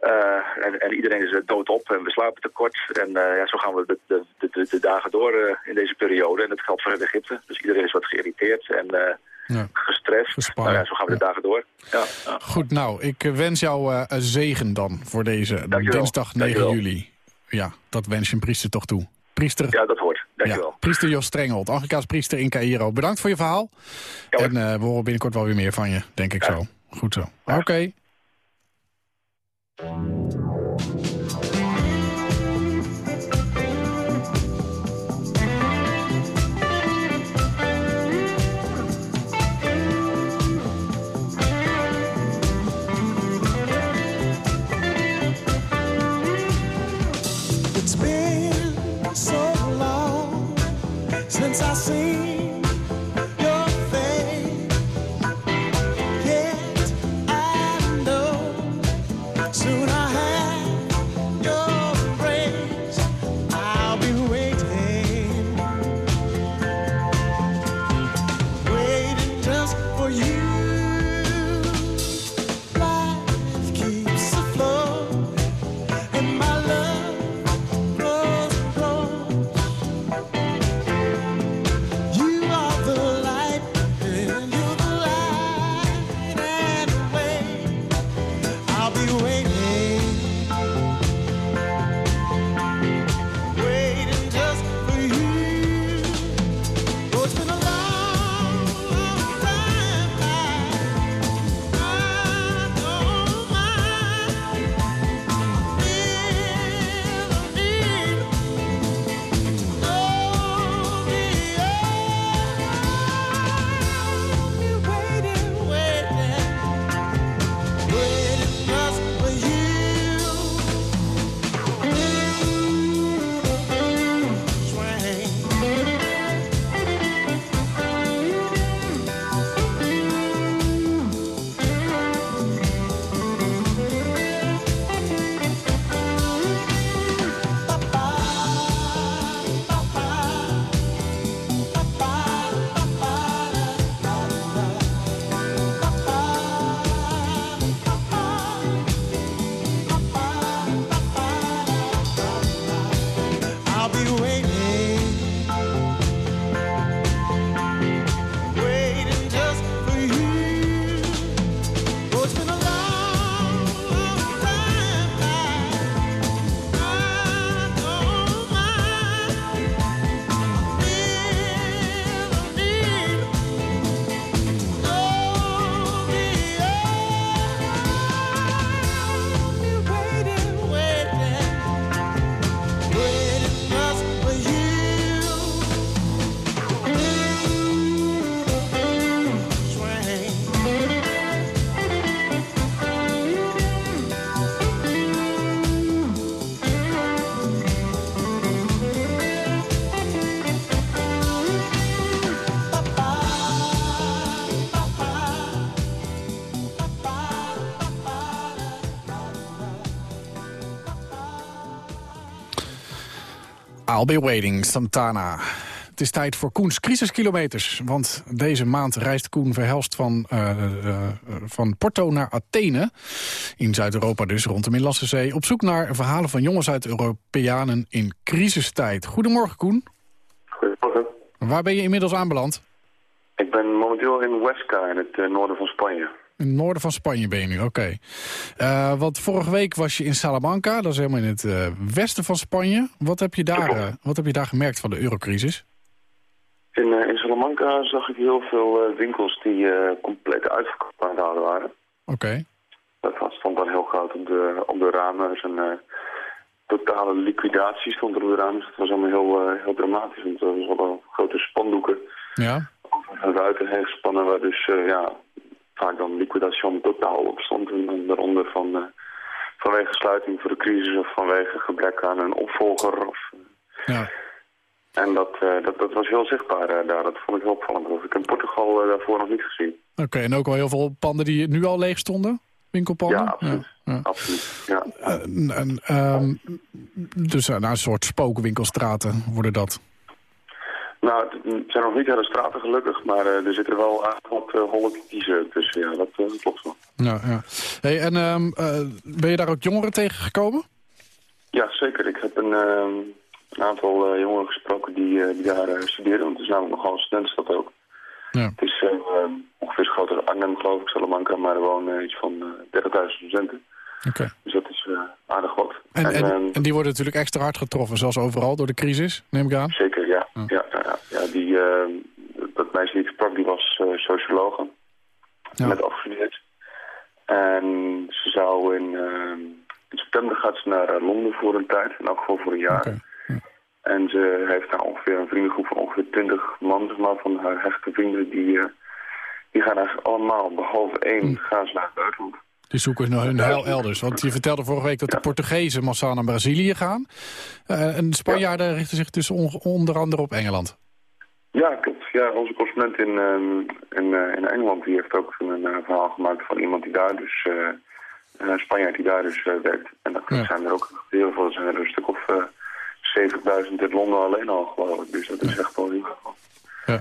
Uh, en, en, iedereen is dood op en we slapen tekort. En ja, zo gaan we de, de, de, de dagen door in deze periode. En dat geldt voor Egypte. Dus iedereen is wat geïrriteerd en ja. gestrest. Nou ja, zo gaan we ja. de dagen door. Ja, Goed, nou, ik wens jou een zegen dan voor deze Dankjewel. dinsdag 9 Dankjewel. juli. Ja, dat wens je een priester toch toe. Priester, ja, dat hoort. Dankjewel. priester Jos Strengelt, Anglicaans priester in Cairo. Bedankt voor je verhaal. en we horen binnenkort wel weer meer van je, denk ik zo. Goed zo. Oké. Okay. I'll be waiting, Santana. Het is tijd voor Koens crisiskilometers. Want deze maand reist Koen Verhelst van, eh, eh, van Porto naar Athene. In Zuid-Europa dus, rond de Middellandse Zee. Op zoek naar verhalen van jonge Zuid-Europeanen in crisistijd. Goedemorgen Koen. Goedemorgen. Waar ben je inmiddels aanbeland? Ik ben momenteel in Huesca in het eh, noorden van Spanje. In het noorden van Spanje ben je nu, oké. Eh, want vorige week was je in Salamanca, dat is helemaal in het eh, westen van Spanje. Wat heb, je daar, eh, wat heb je daar gemerkt van de eurocrisis? In, in Salamanca zag ik heel veel winkels die compleet uitverkocht aan het waren. Oké. Dat was- stond dan heel groot op de, op de ramen. Een eh, totale liquidatie stond er op de ramen. Dat was allemaal heel, heel dramatisch. Want er was wel grote spandoeken Ja? ruiten heen gespannen... waar dus ja, vaak dan liquidation totaal op stond. En dan daaronder van, eh, vanwege sluiting voor de crisis... of vanwege gebrek aan een opvolger... Of, Ja. En dat, eh, dat, dat was heel zichtbaar eh, daar. Dat vond ik heel opvallend. Dat heb ik in Portugal eh, daarvoor nog niet gezien. Oké, en ook al heel veel panden die nu al leeg stonden? Winkelpanden? Ja, absoluut. Ja. Absoluut, ja. Eh, en, en, ehm, dus eh, nou, een soort spookwinkelstraten worden dat. Nou, het zijn nog niet hele straten gelukkig, maar eh, er zitten wel aardig wat uh, holle kiezen tussen. Ja, dat eh, klopt wel. Ja, ja. Hey, en ehm, eh, ben je daar ook jongeren tegengekomen? Ja, zeker. Ik heb een, ehm, een aantal eh, jongeren gesproken die, eh, die daar eh, studeren. Want het is namelijk nogal een studentenstad ook. Ja. Het is eh, ongeveer zo groot als Arnhem, geloof ik, Salamanca. Maar er wonen iets van eh 30.000 studenten. Dus dat is eh, aardig wat. En, en, ehm, en die worden natuurlijk extra hard getroffen, zoals overal, door de crisis, neem ik aan. Zeker, ja. Ja, ja, ja. ja die, eh, dat meisje die ik sprak, die was eh sociologe. Ja. Net afgestudeerd. En ze zou in, eh, in september gaat ze naar eh, Londen voor een tijd. In elk geval voor een jaar. En ze heeft daar ongeveer een vriendengroep van ongeveer 20 man, zeg maar, van haar hechte vrienden. Die, die gaan eigenlijk allemaal, behalve één, gaan ze naar het buitenland. Die zoeken hun hun heil elders. Want je vertelde vorige week dat de Portugezen massaal naar Brazilië gaan. Eh, en de Spanjaarden richten zich dus on- onder andere op Engeland. Ja, klopt. Ja, onze correspondent in, ehm, in, eh, in Engeland die heeft ook een verhaal gemaakt van iemand die daar dus, eh een Spanjaard die daar dus werkt. En dat Ja. zijn er ook heel veel, zijn er een stuk of eh 70.000 in Londen alleen al, geloof ik. Dus dat is echt wel heel veel. Ja.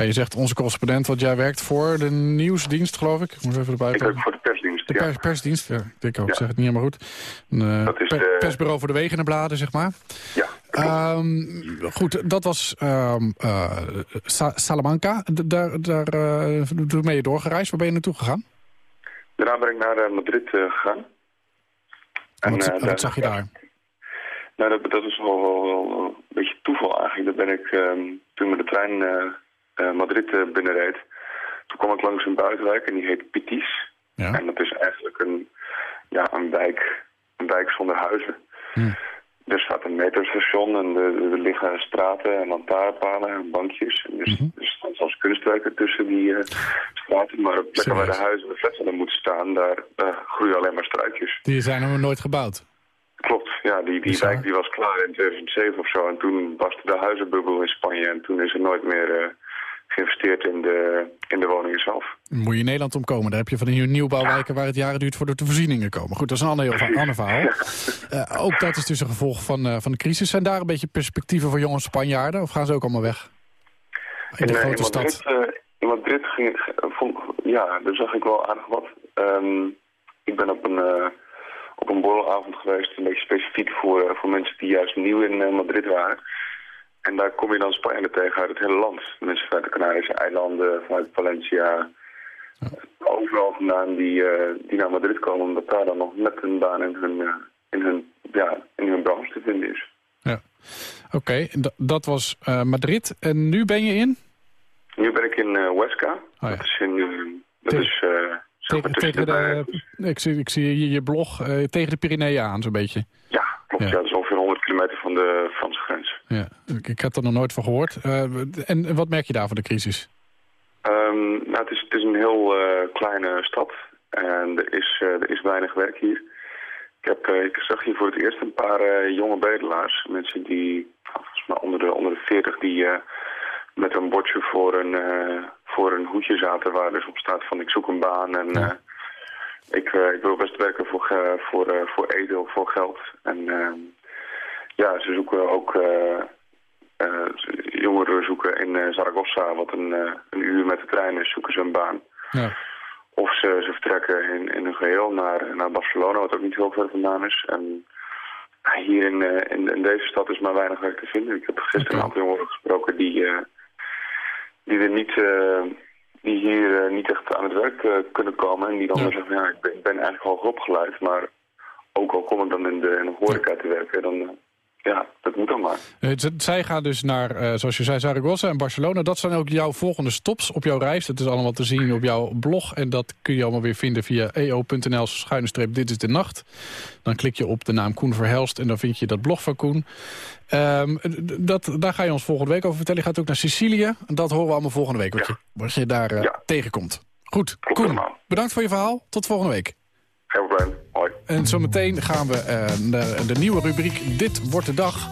Ja, je zegt onze correspondent, want jij werkt voor de nieuwsdienst, geloof ik. Ik moet even erbij Ik werk voor de persdienst, De ja. pers, persdienst, ja, ik denk ook, Ja. zeg het niet helemaal goed. Een eh, Dat is per- de- persbureau voor de wegen en bladen, zeg maar. Ja, Ehm, goed, dat was ehm, eh, Sa- Salamanca. Daar daar eh, ben je doorgereisd. Waar ben je naartoe gegaan? daarna ben ik naar Madrid gegaan. En wat, wat daar- zag je daar? Nou, dat, dat is wel, wel, wel- een beetje toeval eigenlijk. Daar ben ik, ehm, toen met de trein Madrid eh, binnenreed, toen kwam ik langs een buitenwijk en die heet Pitis. Ja. En dat is eigenlijk een, ja, een, wijk, een wijk zonder huizen. Hm. Er staat een metrostation en er, er liggen straten en lantaarnpalen en bankjes. En dus. Er staan zelfs kunstwerken tussen die eh, straten. Maar op plekken waar de huizen en de hadden moeten staan, daar eh, groeien alleen maar struikjes. Die zijn nog nooit gebouwd. Klopt, ja, die, die wijk die was klaar in 2007 of zo. En toen barstte de huizenbubbel in Spanje. En toen is er nooit meer eh, geïnvesteerd in de, in de woningen zelf. Moet je in Nederland omkomen. Daar heb je van die nieuwbouwwijken waar het jaren duurt voordat de voorzieningen komen. Goed, dat is een ander, heel ander verhaal. Eh, ook dat is dus een gevolg van, eh, van de crisis. Zijn daar een beetje perspectieven voor jonge Spanjaarden? Of gaan ze ook allemaal weg? In de grote in stad. Madrid, eh, in Madrid ging, vond, ja, daar zag ik wel aardig wat. Ehm, ik ben op een, op een borrelavond geweest. Een beetje specifiek voor, voor mensen die juist nieuw in Madrid waren. En daar kom je dan Spanjaarden tegen uit het hele land. Mensen vanuit de Canarische eilanden, vanuit Valencia. Overal vandaan die, eh, die naar Madrid komen, omdat daar dan nog net een baan in hun, eh, in hun, ja, in hun branche te vinden is. Ja. Oké, dat was eh, Madrid. En nu ben je in? Nu ben ik in eh Huesca. ja. Dat is in... dat is, zeg maar Tegen, de- de, ik, zie, ik zie hier je blog tegen de Pyreneeën aan, zo'n beetje. Ja, klopt. Ja. dat is ongeveer 100 kilometer van de Franse grens. Ja, ik, ik heb er nog nooit van gehoord. Eh, en wat merk je daar van de crisis? Ehm, nou, het, is, het is een heel eh, kleine stad en er is, eh, er is weinig werk hier. Ik, heb, ik zag hier voor het eerst een paar jonge bedelaars. Mensen die volgens mij onder de, onder de 40 die met een bordje voor een, voor een hoedje zaten waar dus op staat van ik zoek een baan en ik, eh, ik wil best werken voor, voor, eh, voor of voor geld. En ehm, ja, ze zoeken ook eh, jongeren zoeken in Zaragoza, wat een, een uur met de trein is, zoeken ze een baan. Ja. Of ze, ze vertrekken in, in hun geheel naar, naar Barcelona, wat ook niet heel ver vandaan is. En hier in, in, in deze stad is maar weinig werk te vinden. Ik heb gisteren een aantal jongeren gesproken die, die, er niet, die hier eh, niet echt aan het werk eh, kunnen komen. En die dan weer zeggen, ja, ik ben, ik ben eigenlijk hoger opgeleid, maar ook al kom ik dan in de, in de horeca te werken, dan... ja, dat moet dan maar. Eh, zij gaan dus naar, eh, zoals je zei, Zaragoza en Barcelona. Dat zijn ook jouw volgende stops op jouw reis. Dat is allemaal te zien op jouw blog. En dat kun je allemaal weer vinden via eo.nl schuine streep dit is de nacht. Dan klik je op de naam Koen Verhelst en dan vind je dat blog van Koen. Ehm, dat, daar ga je ons volgende week over vertellen. Je gaat ook naar Sicilië. En dat horen we allemaal volgende week, wat je, wat je daar eh, tegenkomt. Goed, Koen, bedankt voor je verhaal. Tot volgende week. Geen probleem. Hoi. En zometeen gaan we eh, naar de nieuwe rubriek Dit wordt de dag.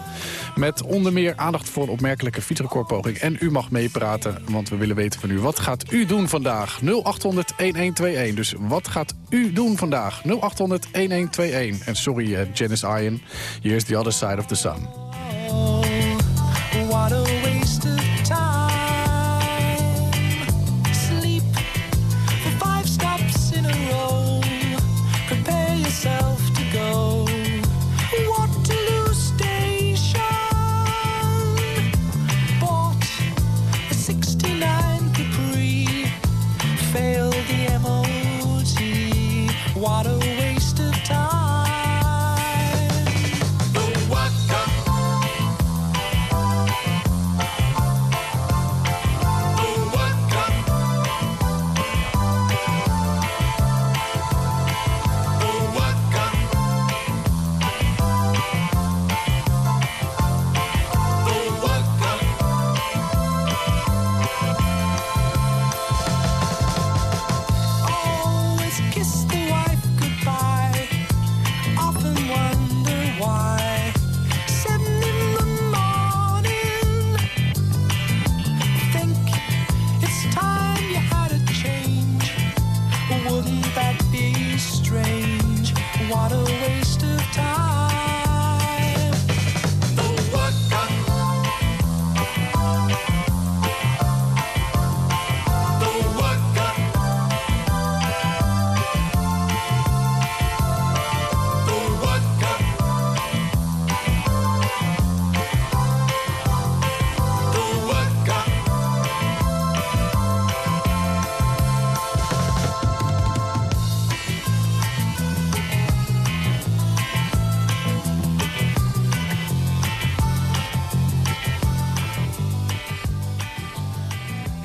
Met onder meer aandacht voor een opmerkelijke fietsrecordpoging. En u mag meepraten, want we willen weten van u. Wat gaat u doen vandaag? 0800-1121. Dus wat gaat u doen vandaag? 0800-1121. En sorry, eh, Janice Iron. Hier is The Other Side of the Sun. What a waste of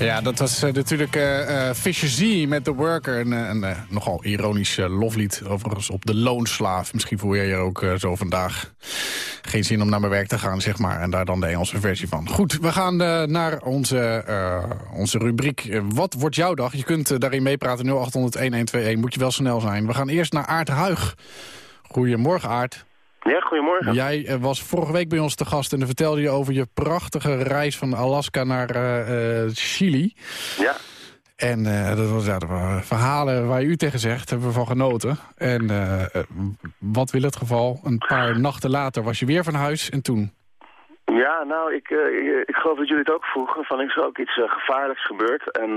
Ja, dat was eh, natuurlijk eh, Fisher Z met The Worker. Eh, een nogal ironisch eh, loflied overigens op de loonslaaf. Misschien voel je je ook zo vandaag geen zin om naar mijn werk te gaan, zeg maar. En daar dan de Engelse versie van. Goed, we gaan naar onze, onze rubriek. Wat wordt jouw dag? Je kunt daarin meepraten 0800-1121. Moet je wel snel zijn. We gaan eerst naar Aart Huig. Goedemorgen, Aart. Ja, goedemorgen. Jij eh, was vorige week bij ons te gast en dan vertelde je over je prachtige reis van Alaska naar eh, eh, Chili. Ja. En dat, was, ja, dat waren verhalen waar je u tegen zegt, hebben we van genoten. En wat wil het geval? Een paar nachten later was je weer van huis en toen? Ja, nou, ik, ik, ik geloof dat jullie het ook vroegen. Van, is er ook iets gevaarlijks gebeurd. En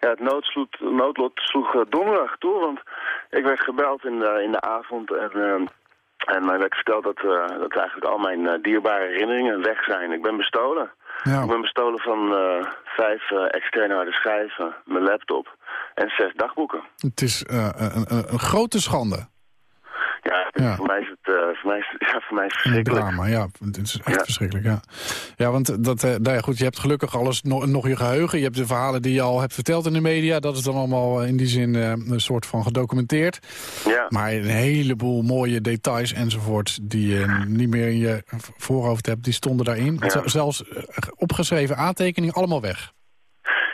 ja, het noodsloed, noodlot sloeg donderdag toe. Want Ik werd gebeld in de, in de avond en, en mij werd verteld dat, eh, dat eigenlijk al mijn eh, dierbare herinneringen weg zijn. Ik ben bestolen. Ja. Ik ben bestolen van eh, vijf externe harde schijven, mijn laptop en zes dagboeken. Het is eh, een, een, een grote schande. Ja, Ja. Voor, mij is het, eh, voor, mij is, ja, voor mij is het Een verschrikkelijk. drama, ja. Het is echt Ja. verschrikkelijk, ja. Ja, want dat, nou ja, goed, je hebt gelukkig alles nog, nog je geheugen. Je hebt de verhalen die je al hebt verteld in de media. Dat is dan allemaal eh, in die zin een soort van gedocumenteerd. Ja. Maar een heleboel mooie details enzovoort... die je niet meer in je voorhoofd hebt, die stonden daarin. Zelfs opgeschreven aantekeningen, allemaal weg.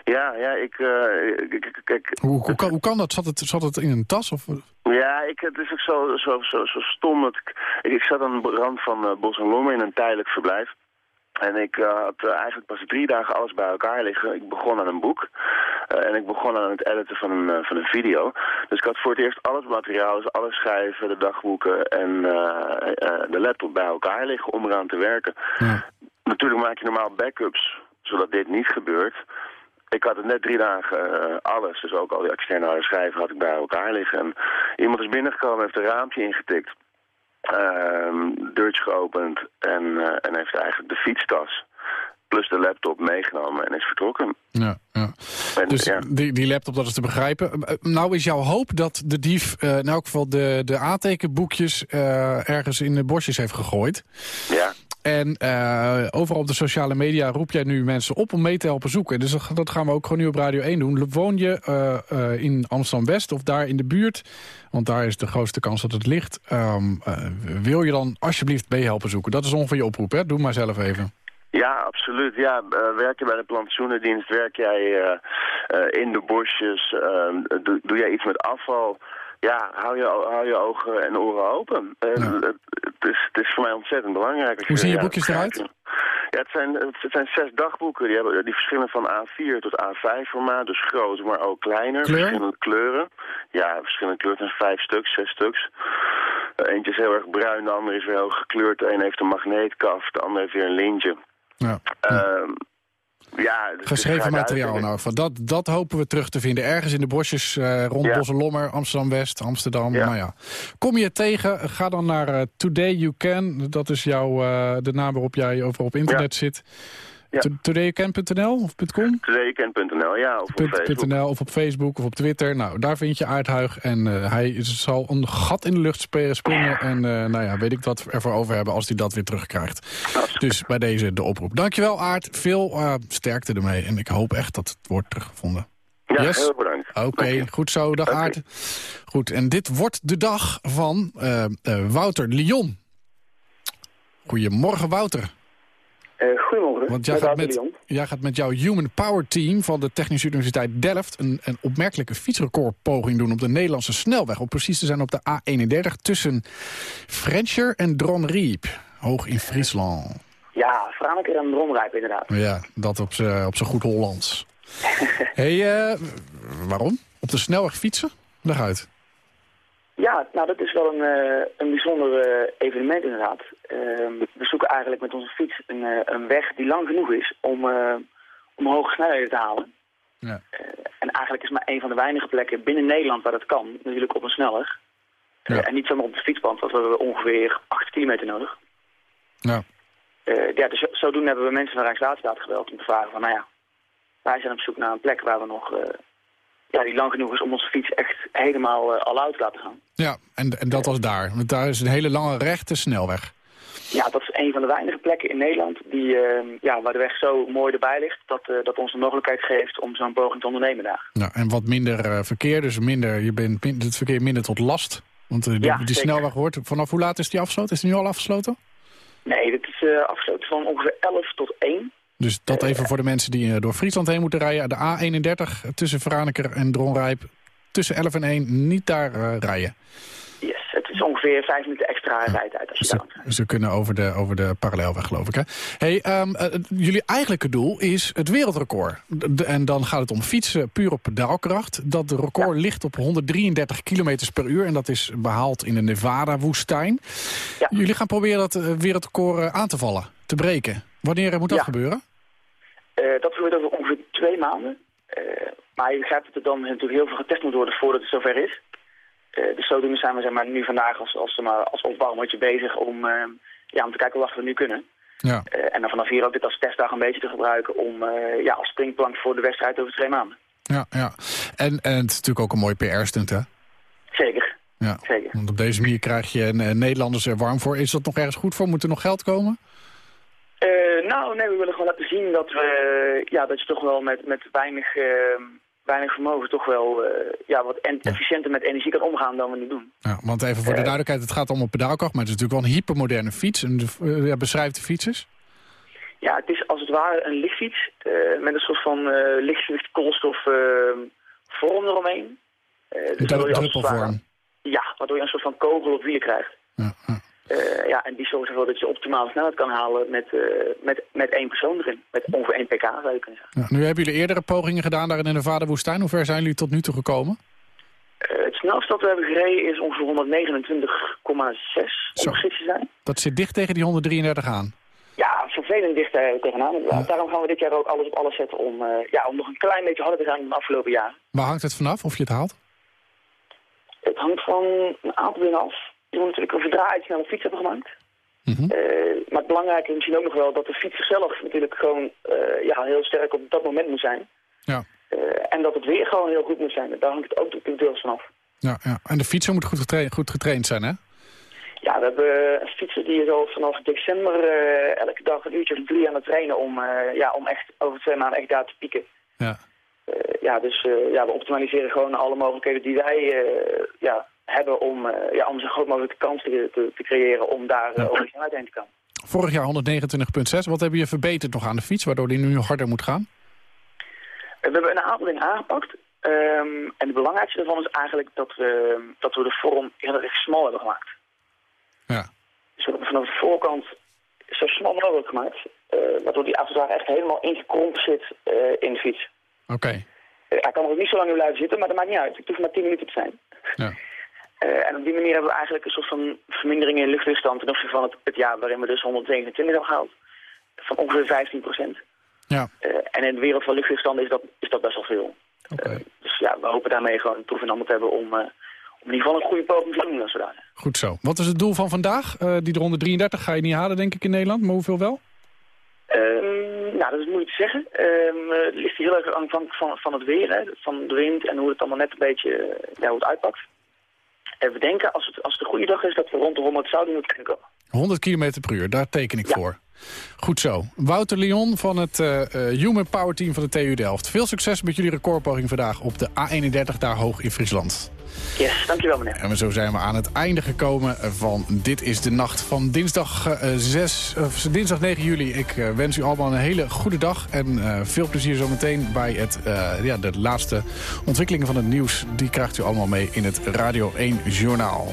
Ja, ja, ik... eh, kijk, Hoe, hoe, kan, hoe kan dat? Zat het, zat het in een tas? Of? Ja, ik, het is ook zo, zo, zo, zo stom. Dat ik, ik, ik zat aan de rand van eh, Bos en Lommer in een tijdelijk verblijf. En ik eh, had eh, eigenlijk pas drie dagen alles bij elkaar liggen. Ik begon aan een boek. eh, en ik begon aan het editen van een, eh, van een video. Dus ik had voor het eerst al het materiaal, dus alle schijven, de dagboeken en eh, eh, de laptop bij elkaar liggen om eraan te werken. Ja. Natuurlijk maak je normaal backups, zodat dit niet gebeurt. Ik had het net drie dagen eh, alles, dus ook al die externe harde schijven had ik bij elkaar liggen. En iemand is binnengekomen, heeft een raampje ingetikt, ehm deurtje geopend en, eh, en heeft eigenlijk de fietstas plus de laptop meegenomen en is vertrokken. Ja, ja. En, Dus ja, die, die laptop, dat is te begrijpen. Eh, Nou is jouw hoop dat de dief in elk geval de, de aantekenboekjes eh, ergens in de bosjes heeft gegooid. ja, En eh, overal op de sociale media roep jij nu mensen op om mee te helpen zoeken. Dus dat- gaan we ook gewoon nu op Radio 1 doen. Woon je eh, eh, in Amsterdam-West of daar in de buurt? Want daar is de grootste kans dat het ligt. Ehm, eh, wil je dan alsjeblieft mee helpen zoeken? Dat is ongeveer je oproep, hè? Doe maar zelf even. ja, absoluut. Ja, werk je bij de plantsoenendienst, werk jij in de bosjes, eh, doe, doe jij iets met afval... Ja, hou je, hou je ogen en oren open. Ja. het, het is, het is voor mij ontzettend belangrijk. Hoe zien je ja, boekjes eruit? Ja, het zijn, het zijn zes dagboeken. Die, hebben, die verschillen van A4 tot A5 formaat. Dus groot, maar ook kleiner. Kleur? Verschillende kleuren. Ja, verschillende kleuren. Het zijn vijf stuks, zes stuks. Eh, eentje is heel erg bruin, de andere is weer heel gekleurd. De een heeft een magneetkaf, de ander heeft weer een lintje. Ja. Ehm, ja, Geschreven materiaal nou. Van dat, dat hopen we terug te vinden. Ergens in de bosjes eh, rond Ja. En Lommer, Amsterdam-West, Amsterdam. Ja. Nou ja. Kom je tegen, ga dan naar eh, Today You Can. Dat is jouw, eh, de naam waarop jij overal op internet zit. Ja. Of .com? Ja, of op Facebook. of op Facebook of op Twitter. Nou, daar vind je Aardhuig. En eh, hij zal een gat in de lucht spelen, springen. En eh, nou ja, weet ik wat we ervoor over hebben als hij dat weer terugkrijgt. Dus bij deze de oproep. Dankjewel Aard. Veel eh, sterkte ermee. En ik hoop echt dat het wordt teruggevonden. Ja, Yes? heel bedankt. Oké, goed zo. Dag. Aard. Goed, en dit wordt de dag van Wouter Lyon. Goedemorgen Wouter. Eh, goedemorgen. Want jij gaat, met, jij gaat met jouw Human Power Team van de Technische Universiteit Delft... een, een opmerkelijke fietsrecordpoging doen op de Nederlandse snelweg. Om precies te zijn op de A31 tussen Frencher en Dronriep. Hoog in Friesland. Ja, Franeker en Bromrijp inderdaad. Ja, dat op zijn goed Hollands. hey, eh, waarom? Op de snelweg fietsen? Leg uit. Ja, nou dat is wel een, eh, een bijzonder evenement inderdaad. Ehm, we zoeken eigenlijk met onze fiets een, eh, een weg die lang genoeg is om, eh, om hoge snelheden te halen. Ja. Eh, en eigenlijk is maar een van de weinige plekken binnen Nederland waar dat kan, natuurlijk op een snelweg. Ja. en niet zomaar op de fietsband, want we hebben ongeveer 8 kilometer nodig. Ja. Ja, dus zo- zodoende hebben we mensen van Rijkswaterstaat gebeld om te vragen van, nou ja, wij zijn op zoek naar een plek waar we nog, ja, die lang genoeg is om onze fiets echt helemaal uh, al uit te laten gaan. Ja, en, en dat was daar. Want daar is een hele lange rechte snelweg. Ja, dat is een van de weinige plekken in Nederland die, eh, ja, waar de weg zo mooi erbij ligt, dat, eh, dat ons de mogelijkheid geeft om zo'n poging te ondernemen daar. Nou, en wat minder eh, verkeer, dus minder, je bent min- het verkeer minder tot last. Want eh, die, Ja, die snelweg wordt, vanaf hoe laat is die afgesloten? Is die nu al afgesloten? Nee, dit is afgesloten van ongeveer 11 tot 1. Dus dat even voor de mensen die door Friesland heen moeten rijden. De A31 tussen Franeker en Dronrijp. Tussen 11 en 1 niet daar rijden. Is ongeveer 5 minuten extra rijtijd als je Ze, daar ze kunnen over de, over de parallelweg, geloof ik. Hè? Hey, ehm, eh, jullie eigenlijke doel is het wereldrecord. De- en dan gaat het om fietsen puur op pedaalkracht. Dat de record ligt op 133 km per uur. En dat is behaald in de Nevada-woestijn. Jullie gaan proberen dat eh, wereldrecord eh, aan te vallen, te breken. Wanneer eh, moet dat Ja. gebeuren? Eh, dat gebeurt over ongeveer twee maanden. Eh, maar je begrijpt dat er dan natuurlijk heel veel getest moet worden voordat het zover is. Eh, dus zodoende zijn we zeg maar, nu vandaag als, als, als opwarmertje bezig om, eh, ja, om te kijken wat we nu kunnen. Ja. Eh, en dan vanaf hier ook dit als testdag een beetje te gebruiken om eh, ja, als springplank voor de wedstrijd over twee maanden. Ja, ja. En, en het is natuurlijk ook een mooi PR-stunt, hè? Zeker. Ja. Zeker. Want op deze manier krijg je Nederlanders er warm voor. Is dat nog ergens goed voor? Moet er nog geld komen? Nou, nee, we willen gewoon laten zien dat we, ja, dat je toch wel met, met weinig, eh, weinig vermogen toch wel eh, ja, wat en- efficiënter met energie kan omgaan dan we nu doen. Ja, want even voor de Eh. duidelijkheid, het gaat om een pedaalkracht... maar het is natuurlijk wel een hypermoderne fiets. En de, eh, ja, beschrijf de fietsers. Ja, het is als het ware een lichtfiets met een soort van lichtgewicht koolstof eh, vorm eromheen. Eh, dus Een druppelvorm. Ja, waardoor je een soort van kogel op wielen krijgt. Ja, ja. Eh, ja, en die zorgt ervoor dat je optimale snelheid kan halen met, eh, met, met één persoon erin. Met ongeveer 1 pk zou je kunnen zeggen. Ja, nu hebben jullie eerdere pogingen gedaan daar in de Nevada-woestijn. Hoe ver zijn jullie tot nu toe gekomen? Eh, het snelste dat we hebben gereden is ongeveer 129,6 om precies te zijn. Dat zit dicht tegen die 133 aan. Ja, vervelend dicht tegenaan. Daarom gaan we dit jaar ook alles op alles zetten om, ja, om nog een klein beetje harder te gaan dan de afgelopen jaren. Waar hangt het vanaf of je het haalt? Het hangt van een aantal dingen af. Je moet natuurlijk een verdraaid snelle fiets hebben gemaakt. Mhm. Eh, maar het belangrijke is misschien ook nog wel dat de fiets zelf natuurlijk gewoon eh, ja, heel sterk op dat moment moet zijn. Ja. Eh, en dat het weer gewoon heel goed moet zijn. Daar hangt het ook natuurlijk deels van af. Ja, ja. En de fietser moet goed, getra goed getraind zijn, hè? Ja, we hebben een fietser die is al vanaf december elke dag een uurtje of drie aan het trainen om, ja, om echt over twee maanden echt daar te pieken. Ja. Ja, dus ja, we optimaliseren gewoon alle mogelijkheden die wij ja, hebben om, eh, ja, om zo groot mogelijk de kans te, te, te creëren om daar eh, over snelheid heen te komen. Vorig jaar 129,6. Wat heb je verbeterd nog aan de fiets, waardoor die nu harder moet gaan? Eh, we hebben een aantal dingen aangepakt. Ehm, en het belangrijkste daarvan is eigenlijk dat we, dat we de vorm heel erg smal hebben gemaakt. Ja. Dus we hebben vanaf de voorkant zo smal mogelijk gemaakt. waardoor die als echt helemaal ingekrompen zit in de fiets. Oké. Hij kan er ook niet zo lang in blijven zitten, maar dat maakt niet uit. Het hoeft maar 10 minuten te zijn. Ja. Eh, en op die manier hebben we eigenlijk een soort van vermindering in luchtweerstand ten opzichte van het, het jaar waarin we dus 129 hebben gehaald. Van ongeveer 15 procent. Ja. en in de wereld van luchtweerstand is dat, is dat best wel veel. Oké. Eh, dus ja, we hopen daarmee gewoon een proef in handen te hebben om, eh, om in ieder geval een goede poging te doen als. Goed zo. Wat is het doel van vandaag? Eh, die de 133 ga je niet halen, denk ik, in Nederland. Maar hoeveel wel? Ehm, nou, dat is moeilijk te zeggen. Ehm, eh, het ligt heel erg afhankelijk van, van het weer, hè, van de wind en hoe het allemaal net een beetje eh, ja, hoe het uitpakt. We denken, als het, als het een goede dag is, dat we rond de 100 zouden moeten kunnen komen. 100 km per uur, daar teken ik voor. Goed zo. Wouter Leon van het eh, eh, Human Power Team van de TU Delft. Veel succes met jullie recordpoging vandaag op de A31 daar hoog in Friesland. Yes, dankjewel meneer. En zo zijn we aan het einde gekomen van Dit is de Nacht van dinsdag, eh, 6, of dinsdag 9 juli. Ik eh, wens u allemaal een hele goede dag en eh, veel plezier zometeen bij het, eh, ja, de laatste ontwikkelingen van het nieuws. Die krijgt u allemaal mee in het Radio 1 Journaal.